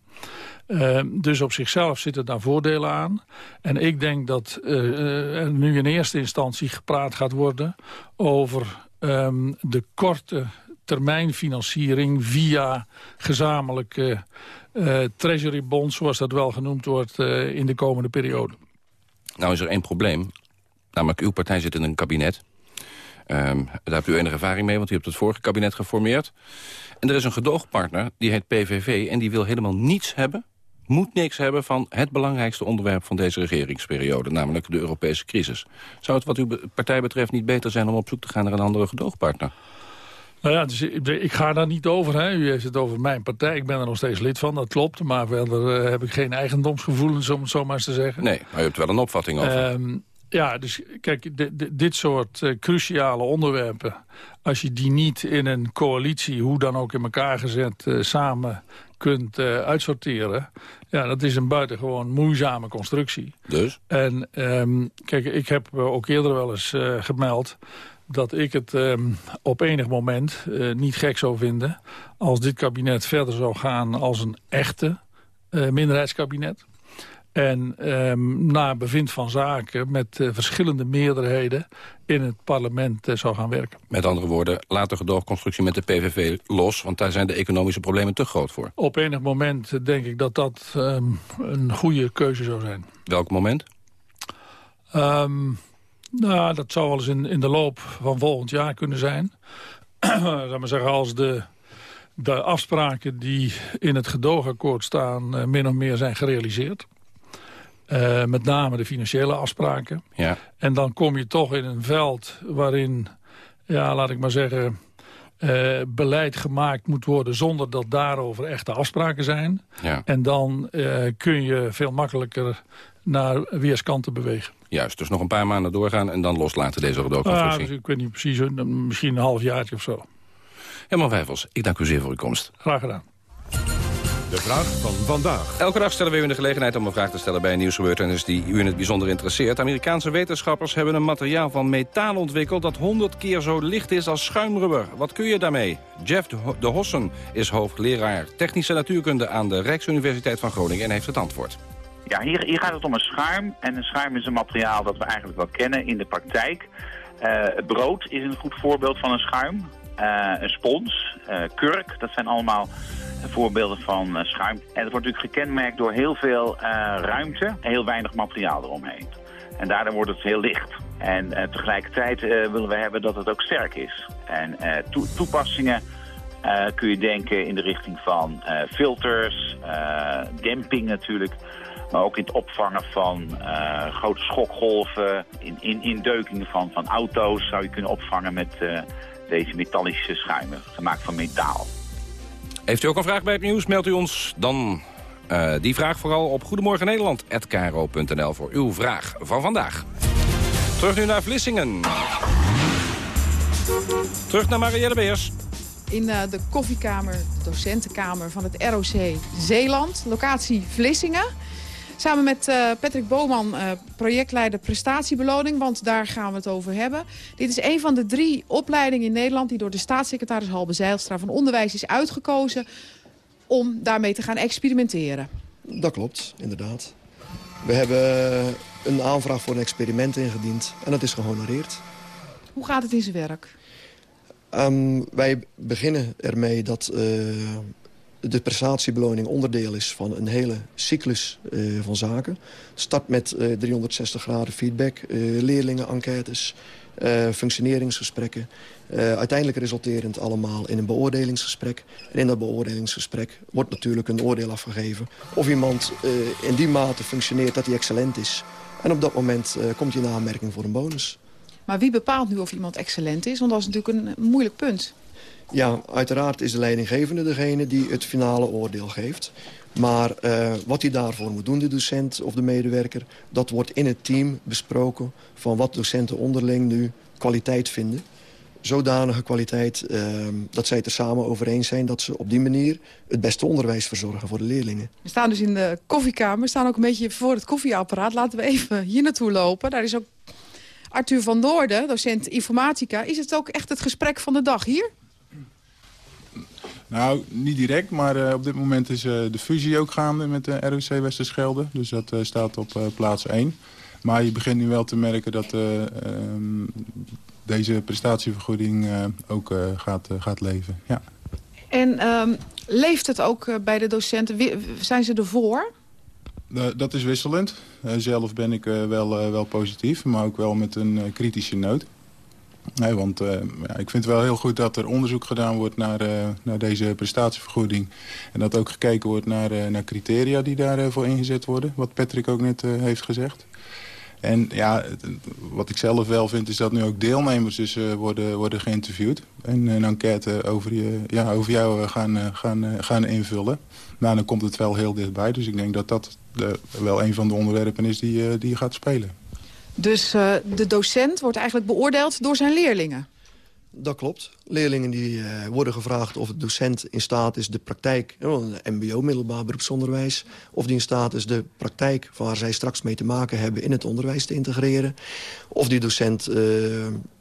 Uh, dus op zichzelf zitten daar voordelen aan. En ik denk dat er nu in eerste instantie gepraat gaat worden... over um, de korte termijnfinanciering via gezamenlijke uh, treasury bonds... zoals dat wel genoemd wordt in de komende periode. Nou is er één probleem. Namelijk, uw partij zit in een kabinet. Um, daar hebt u enige ervaring mee, want u hebt het vorige kabinet geformeerd. En er is een gedoogpartner, die heet PVV... en die wil helemaal niets hebben, moet niks hebben... van het belangrijkste onderwerp van deze regeringsperiode... namelijk de Europese crisis. Zou het wat uw partij betreft niet beter zijn om op zoek te gaan naar een andere gedoogpartner? Nou ja, dus ik ga daar niet over. Hè. U heeft het over mijn partij. Ik ben er nog steeds lid van, dat klopt. Maar verder uh, heb ik geen eigendomsgevoelens, om het zo maar eens te zeggen. Nee, maar u hebt wel een opvatting over. Um, ja, dus kijk, dit soort uh, cruciale onderwerpen... als je die niet in een coalitie, hoe dan ook in elkaar gezet... Uh, samen kunt uitsorteren... ja, dat is een buitengewoon moeizame constructie. Dus? En um, kijk, ik heb ook eerder wel eens gemeld dat ik het um, op enig moment uh, niet gek zou vinden... als dit kabinet verder zou gaan als een echte uh, minderheidskabinet. En um, na bevind van zaken met uh, verschillende meerderheden in het parlement zou gaan werken. Met andere woorden, laat de gedoogconstructie met de PVV los... want daar zijn de economische problemen te groot voor. Op enig moment denk ik dat dat um, een goede keuze zou zijn. Welk moment? Um, nou, dat zou wel eens in, in de loop van volgend jaar kunnen zijn. Laat maar zeggen, als de, de afspraken die in het gedoogakkoord staan... Uh, min of meer zijn gerealiseerd. Uh, met name de financiële afspraken. Ja. En dan kom je toch in een veld waarin, ja, laat ik maar zeggen... Uh, beleid gemaakt moet worden zonder dat daarover echte afspraken zijn. Ja. En dan kun je veel makkelijker naar weerskanten bewegen. Juist, dus nog een paar maanden doorgaan en dan loslaten deze. Ah, dus ik weet niet precies, misschien een half jaartje of zo. Helemaal Wijfels, ik dank u zeer voor uw komst. Graag gedaan. De vraag van vandaag. Elke dag stellen we u de gelegenheid om een vraag te stellen bij een nieuwsgebeurtenis die u in het bijzonder interesseert. Amerikaanse wetenschappers hebben een materiaal van metaal ontwikkeld dat 100 keer zo licht is als schuimrubber. Wat kun je daarmee? Jeff de Hossen is hoofdleraar technische natuurkunde aan de Rijksuniversiteit van Groningen en heeft het antwoord. Ja, hier, hier gaat het om een schuim. En een schuim is een materiaal dat we eigenlijk wel kennen in de praktijk. Uh, het brood is een goed voorbeeld van een schuim. Uh, een spons, uh, kurk, dat zijn allemaal voorbeelden van schuim. En het wordt natuurlijk gekenmerkt door heel veel ruimte heel weinig materiaal eromheen. En daardoor wordt het heel licht. En tegelijkertijd willen we hebben dat het ook sterk is. En to toepassingen kun je denken in de richting van filters, demping natuurlijk. Maar ook in het opvangen van grote schokgolven, in, in indeukingen van, van auto's zou je kunnen opvangen met deze metallische schuimen, gemaakt van metaal. Heeft u ook een vraag bij het nieuws, meldt u ons dan uh, die vraag vooral op Goedemorgen Nederland@kro.nl voor uw vraag van vandaag. Terug nu naar Vlissingen. Terug naar Marielle Beers. In uh, de koffiekamer, de docentenkamer van het ROC Zeeland, locatie Vlissingen. Samen met uh, Patrick Boman, uh, projectleider prestatiebeloning, want daar gaan we het over hebben. Dit is een van de drie opleidingen in Nederland die door de staatssecretaris Halbe Zijlstra van Onderwijs is uitgekozen om daarmee te gaan experimenteren. Dat klopt, inderdaad. We hebben een aanvraag voor een experiment ingediend en dat is gehonoreerd. Hoe gaat het in zijn werk? Um, wij beginnen ermee dat uh, de prestatiebeloning onderdeel is van een hele cyclus uh, van zaken. Start met uh, 360 graden feedback, leerlingen, enquêtes, functioneringsgesprekken. Uh, uiteindelijk resulterend allemaal in een beoordelingsgesprek. En in dat beoordelingsgesprek wordt natuurlijk een oordeel afgegeven... of iemand uh, in die mate functioneert dat hij excellent is. En op dat moment uh, komt hij in aanmerking voor een bonus. Maar wie bepaalt nu of iemand excellent is? Want dat is natuurlijk een moeilijk punt. Ja, uiteraard is de leidinggevende degene die het finale oordeel geeft. Maar uh, wat hij daarvoor moet doen, de docent of de medewerker... dat wordt in het team besproken van wat docenten onderling nu kwaliteit vinden zodanige kwaliteit uh, dat zij het er samen over eens zijn... dat ze op die manier het beste onderwijs verzorgen voor de leerlingen. We staan dus in de koffiekamer, we staan ook een beetje voor het koffieapparaat. Laten we even hier naartoe lopen. Daar is ook Arthur van Noorden, docent informatica. Is het ook echt het gesprek van de dag hier? Nou, niet direct, maar uh, op dit moment is uh, de fusie ook gaande met de ROC Westerschelde. Dus dat uh, staat op plaats 1. Maar je begint nu wel te merken dat ehm, deze prestatievergoeding ook gaat, gaat leven. Ja. En um, leeft het ook bij de docenten? Zijn ze ervoor? dat is wisselend. zelf ben ik wel, wel positief, maar ook wel met een kritische noot. Nee, want ja, ik vind het wel heel goed dat er onderzoek gedaan wordt naar, naar deze prestatievergoeding. En dat ook gekeken wordt naar, naar criteria die daarvoor ingezet worden. Wat Patrick ook net heeft gezegd. En ja, wat ik zelf wel vind is dat nu ook deelnemers dus, worden, worden geïnterviewd. En een enquête over, je, ja, over jou eh, gaan, gaan, gaan invullen. Nou, dan komt het wel heel dichtbij. Dus ik denk dat dat wel een van de onderwerpen is die, die gaat spelen. Dus de docent wordt eigenlijk beoordeeld door zijn leerlingen? Dat klopt. Leerlingen die uh, worden gevraagd of de docent in staat is de praktijk... mbo, middelbaar beroepsonderwijs... of die in staat is de praktijk waar zij straks mee te maken hebben... in het onderwijs te integreren. Of die docent uh,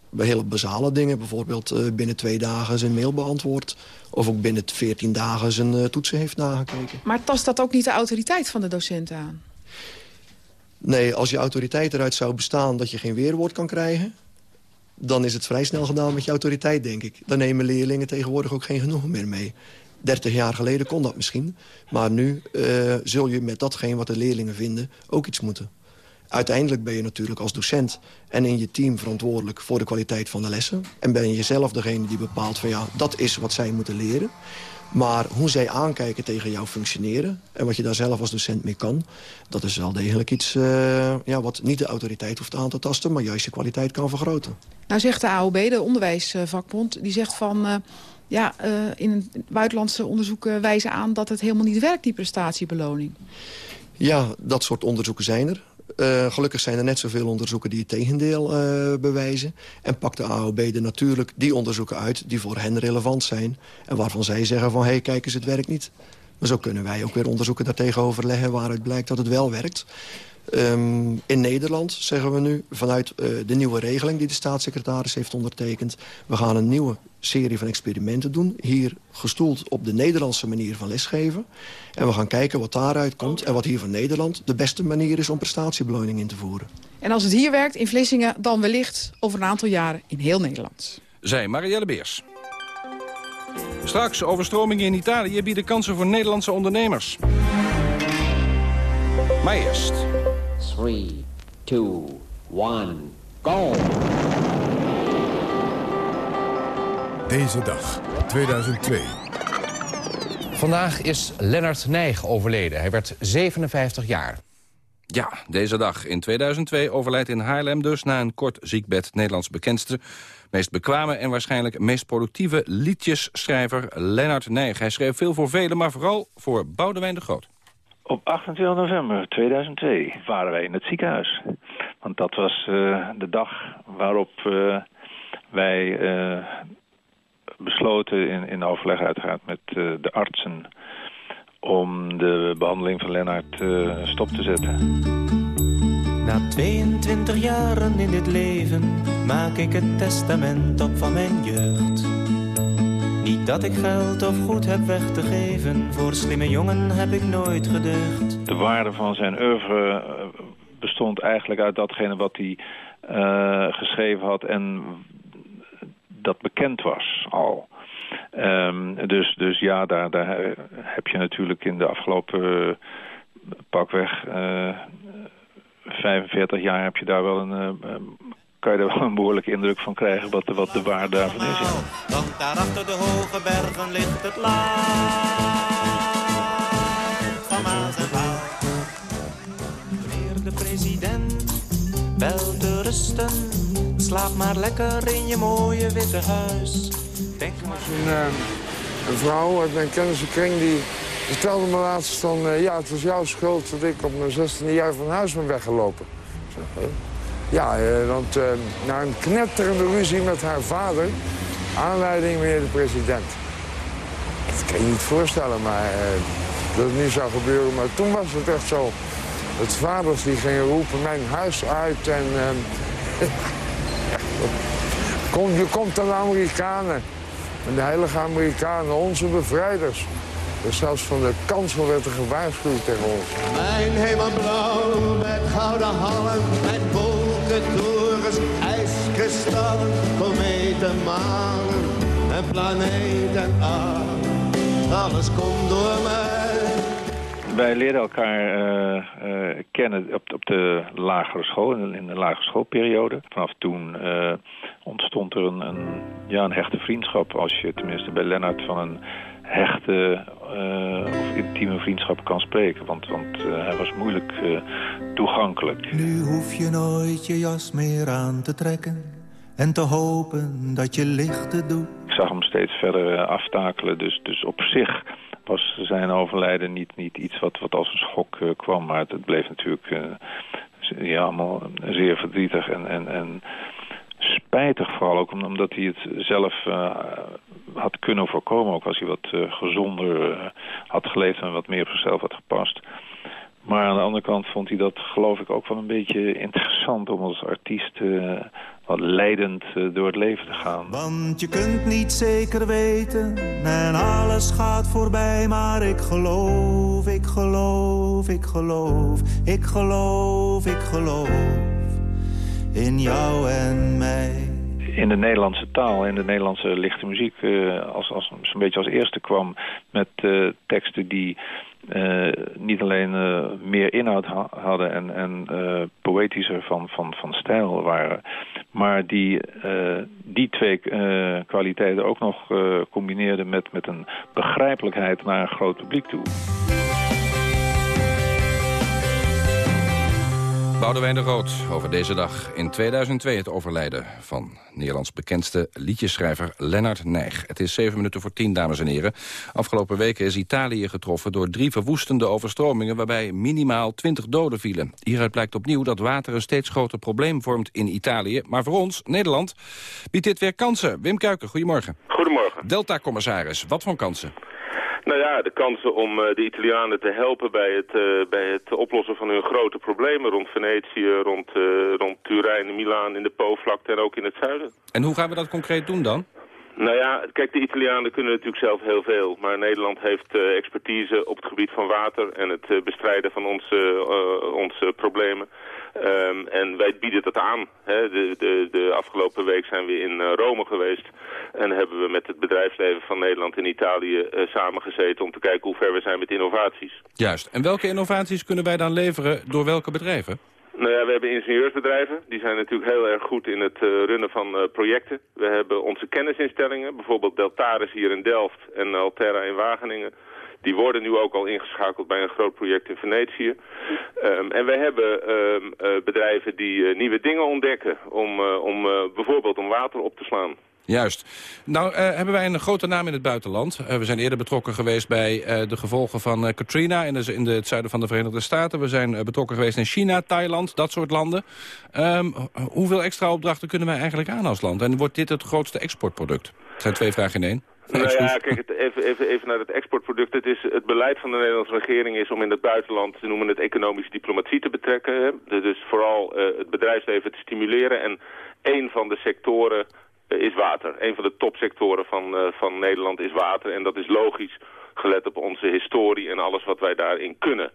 bij hele basale dingen... bijvoorbeeld binnen twee dagen zijn mail beantwoordt... of ook binnen veertien dagen zijn toetsen heeft nagekeken. Maar tast dat ook niet de autoriteit van de docent aan? Nee, als je autoriteit eruit zou bestaan dat je geen weerwoord kan krijgen dan is het vrij snel gedaan met je autoriteit, denk ik. Dan nemen leerlingen tegenwoordig ook geen genoegen meer mee. 30 jaar geleden kon dat misschien. Maar nu uh, zul je met datgene wat de leerlingen vinden ook iets moeten. Uiteindelijk ben je natuurlijk als docent en in je team verantwoordelijk voor de kwaliteit van de lessen. En ben je zelf degene die bepaalt van ja, dat is wat zij moeten leren. Maar hoe zij aankijken tegen jouw functioneren... en wat je daar zelf als docent mee kan... dat is wel degelijk iets uh, ja, wat niet de autoriteit hoeft aan te tasten... maar juist je kwaliteit kan vergroten. Nou zegt de AOB, de onderwijsvakbond, die zegt van... Uh, ja, uh, in buitenlandse onderzoeken wijzen aan dat het helemaal niet werkt, die prestatiebeloning. Ja, dat soort onderzoeken zijn er. Uh, gelukkig zijn er net zoveel onderzoeken die het tegendeel uh, bewijzen. En pakt de AOB er natuurlijk die onderzoeken uit die voor hen relevant zijn. En waarvan zij zeggen van, hé, hey, kijk eens, het werkt niet. Maar zo kunnen wij ook weer onderzoeken daartegenover leggen... waaruit blijkt dat het wel werkt. Um, in Nederland zeggen we nu, vanuit uh, de nieuwe regeling die de staatssecretaris heeft ondertekend... we gaan een nieuwe serie van experimenten doen. Hier gestoeld op de Nederlandse manier van lesgeven. En we gaan kijken wat daaruit komt en wat hier van Nederland... de beste manier is om prestatiebeloning in te voeren. En als het hier werkt in Vlissingen, dan wellicht over een aantal jaren in heel Nederland. Zij Marielle Beers. Straks overstromingen in Italië bieden kansen voor Nederlandse ondernemers. Maar eerst... 3, 2, 1, go! Deze dag, 2002. Vandaag is Lennart Nijg overleden. Hij werd 57 jaar. Ja, deze dag in 2002 overlijdt in Haarlem dus na een kort ziekbed Nederlands bekendste, meest bekwame en waarschijnlijk meest productieve liedjesschrijver Lennart Nijg. Hij schreef veel voor velen, maar vooral voor Boudewijn de Groot. Op 28 november 2002 waren wij in het ziekenhuis. Want dat was uh, de dag waarop uh, wij uh, besloten, in, in overleg uiteraard met de artsen... om de behandeling van Lennart stop te zetten. Na 22 jaren in dit leven maak ik het testament op van mijn jeugd. Niet dat ik geld of goed heb weg te geven, voor slimme jongen heb ik nooit gedeugd. De waarde van zijn oeuvre bestond eigenlijk uit datgene wat hij uh, geschreven had en dat bekend was al. Um, dus, dus ja, daar, daar heb je natuurlijk in de afgelopen uh, pakweg uh, 45 jaar heb je daar wel een kan je er wel een behoorlijke indruk van krijgen wat, wat de waarde daarvan is. Ja. Want daar achter de hoge bergen ligt het land van Maas en Waal. Meneer de president, wel te rusten. Slaap maar lekker in je mooie witte huis. Denk maar... Een, uh, een vrouw uit mijn kennissenkring die vertelde me laatst van... Uh, ja, het was jouw schuld dat ik op mijn 16e jaar van huis ben weggelopen. Zeg, ja, uh, want uh, na een knetterende ruzie met haar vader... aanleiding meneer de president. Dat kan je niet voorstellen, maar uh, dat het nu zou gebeuren. Maar toen was het echt zo. Het vaders die gingen roepen mijn huis uit en... Je komt de Amerikanen. En de heilige Amerikanen, onze bevrijders. Dus zelfs van de kansel werd er gewaarschuwd tegen ons. Mijn hemelblauw met gouden hallen, met wolkentorens, ijskristallen, kometen, manen en planeten aan. Alles komt door mij. Wij leerden elkaar uh, uh, kennen op, op de lagere school, in de, de lagere schoolperiode. Vanaf toen uh, ontstond er een, een, ja, een hechte vriendschap, als je tenminste bij Lennart van een hechte of intieme vriendschap kan spreken. Want, want uh, hij was moeilijk uh, toegankelijk. Nu hoef je nooit je jas meer aan te trekken en te hopen dat je lichten doet. Ik zag hem steeds verder aftakelen, dus, dus op zich was zijn overlijden niet, niet iets wat, wat als een schok kwam. Maar het, het bleef natuurlijk ja, allemaal zeer verdrietig en... en, en spijtig vooral ook omdat hij het zelf uh, had kunnen voorkomen. Ook als hij wat uh, gezonder uh, had geleefd en wat meer op zichzelf had gepast. Maar aan de andere kant vond hij dat geloof ik ook wel een beetje interessant om als artiest wat leidend door het leven te gaan. Want je kunt niet zeker weten en alles gaat voorbij. Maar ik geloof, ik geloof, ik geloof, ik geloof, ik geloof in jou en mij. In de Nederlandse taal, in de Nederlandse lichte muziek, uh, als, als, zo'n beetje als eerste kwam met uh, teksten die uh, niet alleen meer inhoud ha hadden en, en poëtischer van, van, van stijl waren, maar die die twee kwaliteiten ook nog combineerden met, met een begrijpelijkheid naar een groot publiek toe. Boudewijn de Rood over deze dag in 2002 het overlijden van Nederlands bekendste liedjeschrijver Lennart Nijg. Het is zeven minuten voor tien, dames en heren. Afgelopen weken is Italië getroffen door drie verwoestende overstromingen... waarbij minimaal twintig doden vielen. Hieruit blijkt opnieuw dat water een steeds groter probleem vormt in Italië. Maar voor ons, Nederland, biedt dit weer kansen. Wim Kuiken, goedemorgen. Goedemorgen. Delta-commissaris, wat voor kansen? Nou ja, de kansen om uh, de Italianen te helpen bij het, uh, bij het oplossen van hun grote problemen rond Venetië, rond, uh, rond Turijn, Milaan, in de Po-vlakte en ook in het zuiden. En hoe gaan we dat concreet doen dan? Nou ja, kijk, de Italianen kunnen natuurlijk zelf heel veel. Maar Nederland heeft uh, expertise op het gebied van water en het uh, bestrijden van onze, uh, onze problemen. Um, en wij bieden dat aan. Hè. De, de, de afgelopen week zijn we in Rome geweest. En hebben we met het bedrijfsleven van Nederland en Italië samengezeten... om te kijken hoe ver we zijn met innovaties. Juist. En welke innovaties kunnen wij dan leveren door welke bedrijven? Nou ja, we hebben ingenieursbedrijven. Die zijn natuurlijk heel erg goed in het eh, runnen van eh, projecten. We hebben onze kennisinstellingen, bijvoorbeeld Deltaris hier in Delft en Altera in Wageningen. Die worden nu ook al ingeschakeld bij een groot project in Venetië. Ehm, en wij hebben ehm, eh, bedrijven die nieuwe dingen ontdekken om, om bijvoorbeeld om water op te slaan. Juist. Nou uh, hebben wij een grote naam in het buitenland. Uh, we zijn eerder betrokken geweest bij uh, de gevolgen van Katrina in, de, in de, het zuiden van de Verenigde Staten. We zijn betrokken geweest in China, Thailand, dat soort landen. Um, hoeveel extra opdrachten kunnen wij eigenlijk aan als land? En wordt dit het grootste exportproduct? Het zijn twee vragen in één. Nou ja, kijk, het, even, even, even naar het exportproduct. Het, is, het beleid van de Nederlandse regering is om in het buitenland, ze noemen het economische diplomatie te betrekken. Dus vooral het bedrijfsleven te stimuleren. En een van de sectoren eh, is water. Een van de topsectoren van, uh, van Nederland is water. En dat is logisch, gelet op onze historie en alles wat wij daarin kunnen.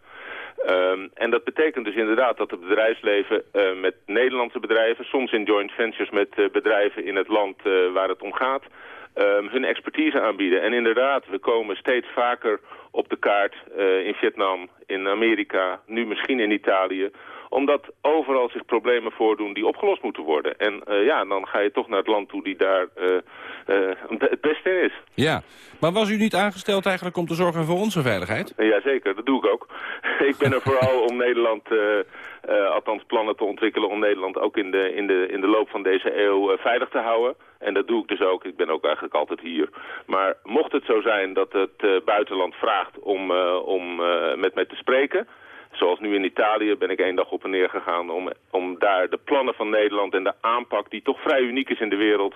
Um, en dat betekent dus inderdaad dat het bedrijfsleven uh, met Nederlandse bedrijven... soms in joint ventures met bedrijven in het land waar het om gaat... Um, hun expertise aanbieden. En inderdaad, we komen steeds vaker op de kaart in Vietnam, in Amerika... nu misschien in Italië omdat overal zich problemen voordoen die opgelost moeten worden. En uh, ja, dan ga je toch naar het land toe die daar uh, uh, het beste in is. Ja, maar was u niet aangesteld eigenlijk om te zorgen voor onze veiligheid? Jazeker, dat doe ik ook. ik ben er vooral om Nederland, althans plannen te ontwikkelen... om Nederland ook in de, in de, in de loop van deze eeuw veilig te houden. En dat doe ik dus ook. Ik ben ook eigenlijk altijd hier. Maar mocht het zo zijn dat het buitenland vraagt om, om met mij te spreken... Zoals nu in Italië ben ik één dag op en neer gegaan om, om daar de plannen van Nederland en de aanpak die toch vrij uniek is in de wereld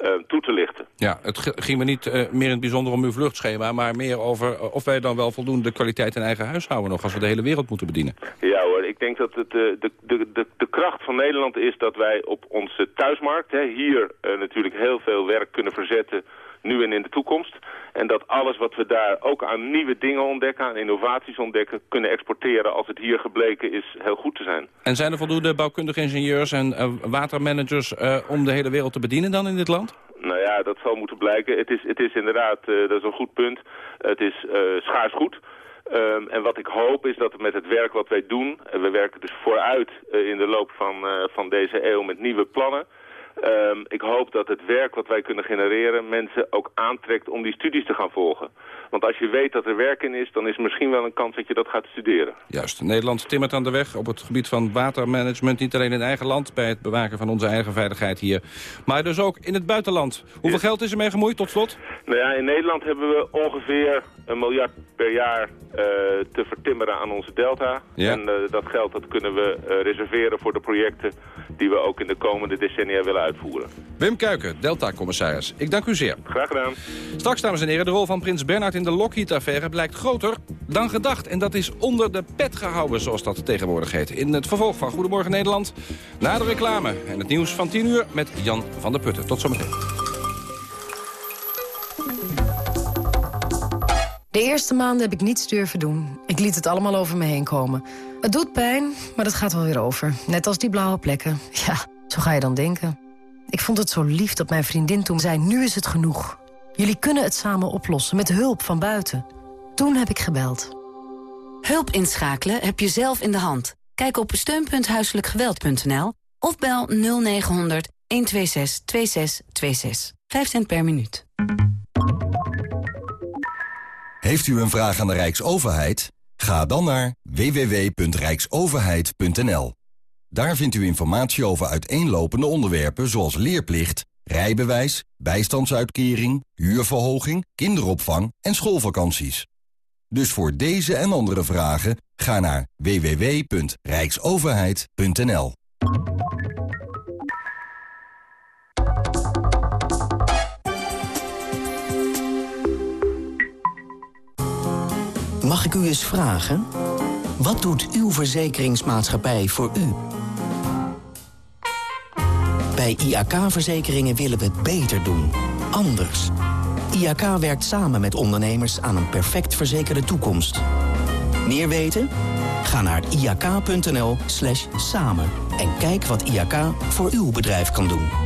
uh, toe te lichten. Ja, het ging me niet uh, meer in het bijzonder om uw vluchtschema, maar meer over uh, of wij dan wel voldoende kwaliteit in eigen huis houden nog als we de hele wereld moeten bedienen. Ja hoor, ik denk dat het, de, de, de, de kracht van Nederland is dat wij op onze thuismarkt, hè, hier natuurlijk heel veel werk kunnen verzetten nu en in de toekomst. En dat alles wat we daar ook aan nieuwe dingen ontdekken, aan innovaties ontdekken, kunnen exporteren als het hier gebleken is heel goed te zijn. En zijn er voldoende bouwkundige ingenieurs en uh, watermanagers uh, om de hele wereld te bedienen dan in dit land? Nou ja, dat zal moeten blijken. Het is, het is inderdaad, uh, dat is een goed punt. Het is schaars goed. Um, en wat ik hoop is dat we met het werk wat wij doen, en we werken dus vooruit in de loop van, van deze eeuw met nieuwe plannen, Um, ik hoop dat het werk wat wij kunnen genereren mensen ook aantrekt om die studies te gaan volgen. Want als je weet dat er werk in is, dan is er misschien wel een kans dat je dat gaat studeren. Juist. Nederland timmert aan de weg op het gebied van watermanagement. Niet alleen in eigen land, bij het bewaken van onze eigen veiligheid hier. Maar dus ook in het buitenland. Hoeveel geld is er mee gemoeid tot slot? Nou ja, in Nederland hebben we ongeveer een miljard per jaar uh, te vertimmeren aan onze delta. Ja. En uh, dat geld dat kunnen we uh, reserveren voor de projecten die we ook in de komende decennia willen uitvoeren. Wim Kuiken, Delta-commissaris. Ik dank u zeer. Graag gedaan. Straks, dames en heren, de rol van prins Bernhard in de Lockheed-affaire blijkt groter dan gedacht. En dat is onder de pet gehouden, zoals dat tegenwoordig heet. In het vervolg van Goedemorgen Nederland. Na de reclame en het nieuws van 10 uur met Jan van der Putten. Tot zometeen. De eerste maanden heb ik niets durven doen. Ik liet het allemaal over me heen komen. Het doet pijn, maar dat gaat wel weer over. Net als die blauwe plekken. Ja, zo ga je dan denken. Ik vond het zo lief dat mijn vriendin toen zei... nu is het genoeg. Jullie kunnen het samen oplossen, met hulp van buiten. Toen heb ik gebeld. Hulp inschakelen heb je zelf in de hand. Kijk op steun.huiselijkgeweld.nl of bel 0900 126 2626. 5 cent per minuut. Heeft u een vraag aan de Rijksoverheid? Ga dan naar www.rijksoverheid.nl. Daar vindt u informatie over uiteenlopende onderwerpen zoals leerplicht, rijbewijs, bijstandsuitkering, huurverhoging, kinderopvang en schoolvakanties. Dus voor deze en andere vragen ga naar www.rijksoverheid.nl. Mag ik u eens vragen? Wat doet uw verzekeringsmaatschappij voor u? Bij IAK-verzekeringen willen we het beter doen. Anders. IAK werkt samen met ondernemers aan een perfect verzekerde toekomst. Meer weten? Ga naar iak.nl slash samen en kijk wat IAK voor uw bedrijf kan doen.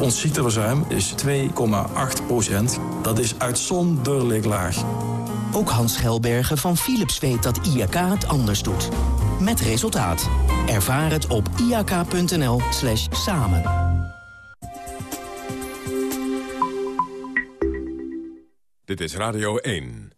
Ons ziekteverzuim is 2,8 procent. Dat is uitzonderlijk laag. Ook Hans Gelbergen van Philips weet dat IAK het anders doet. Met resultaat. Ervaar het op iak.nl slash samen. Dit is Radio 1.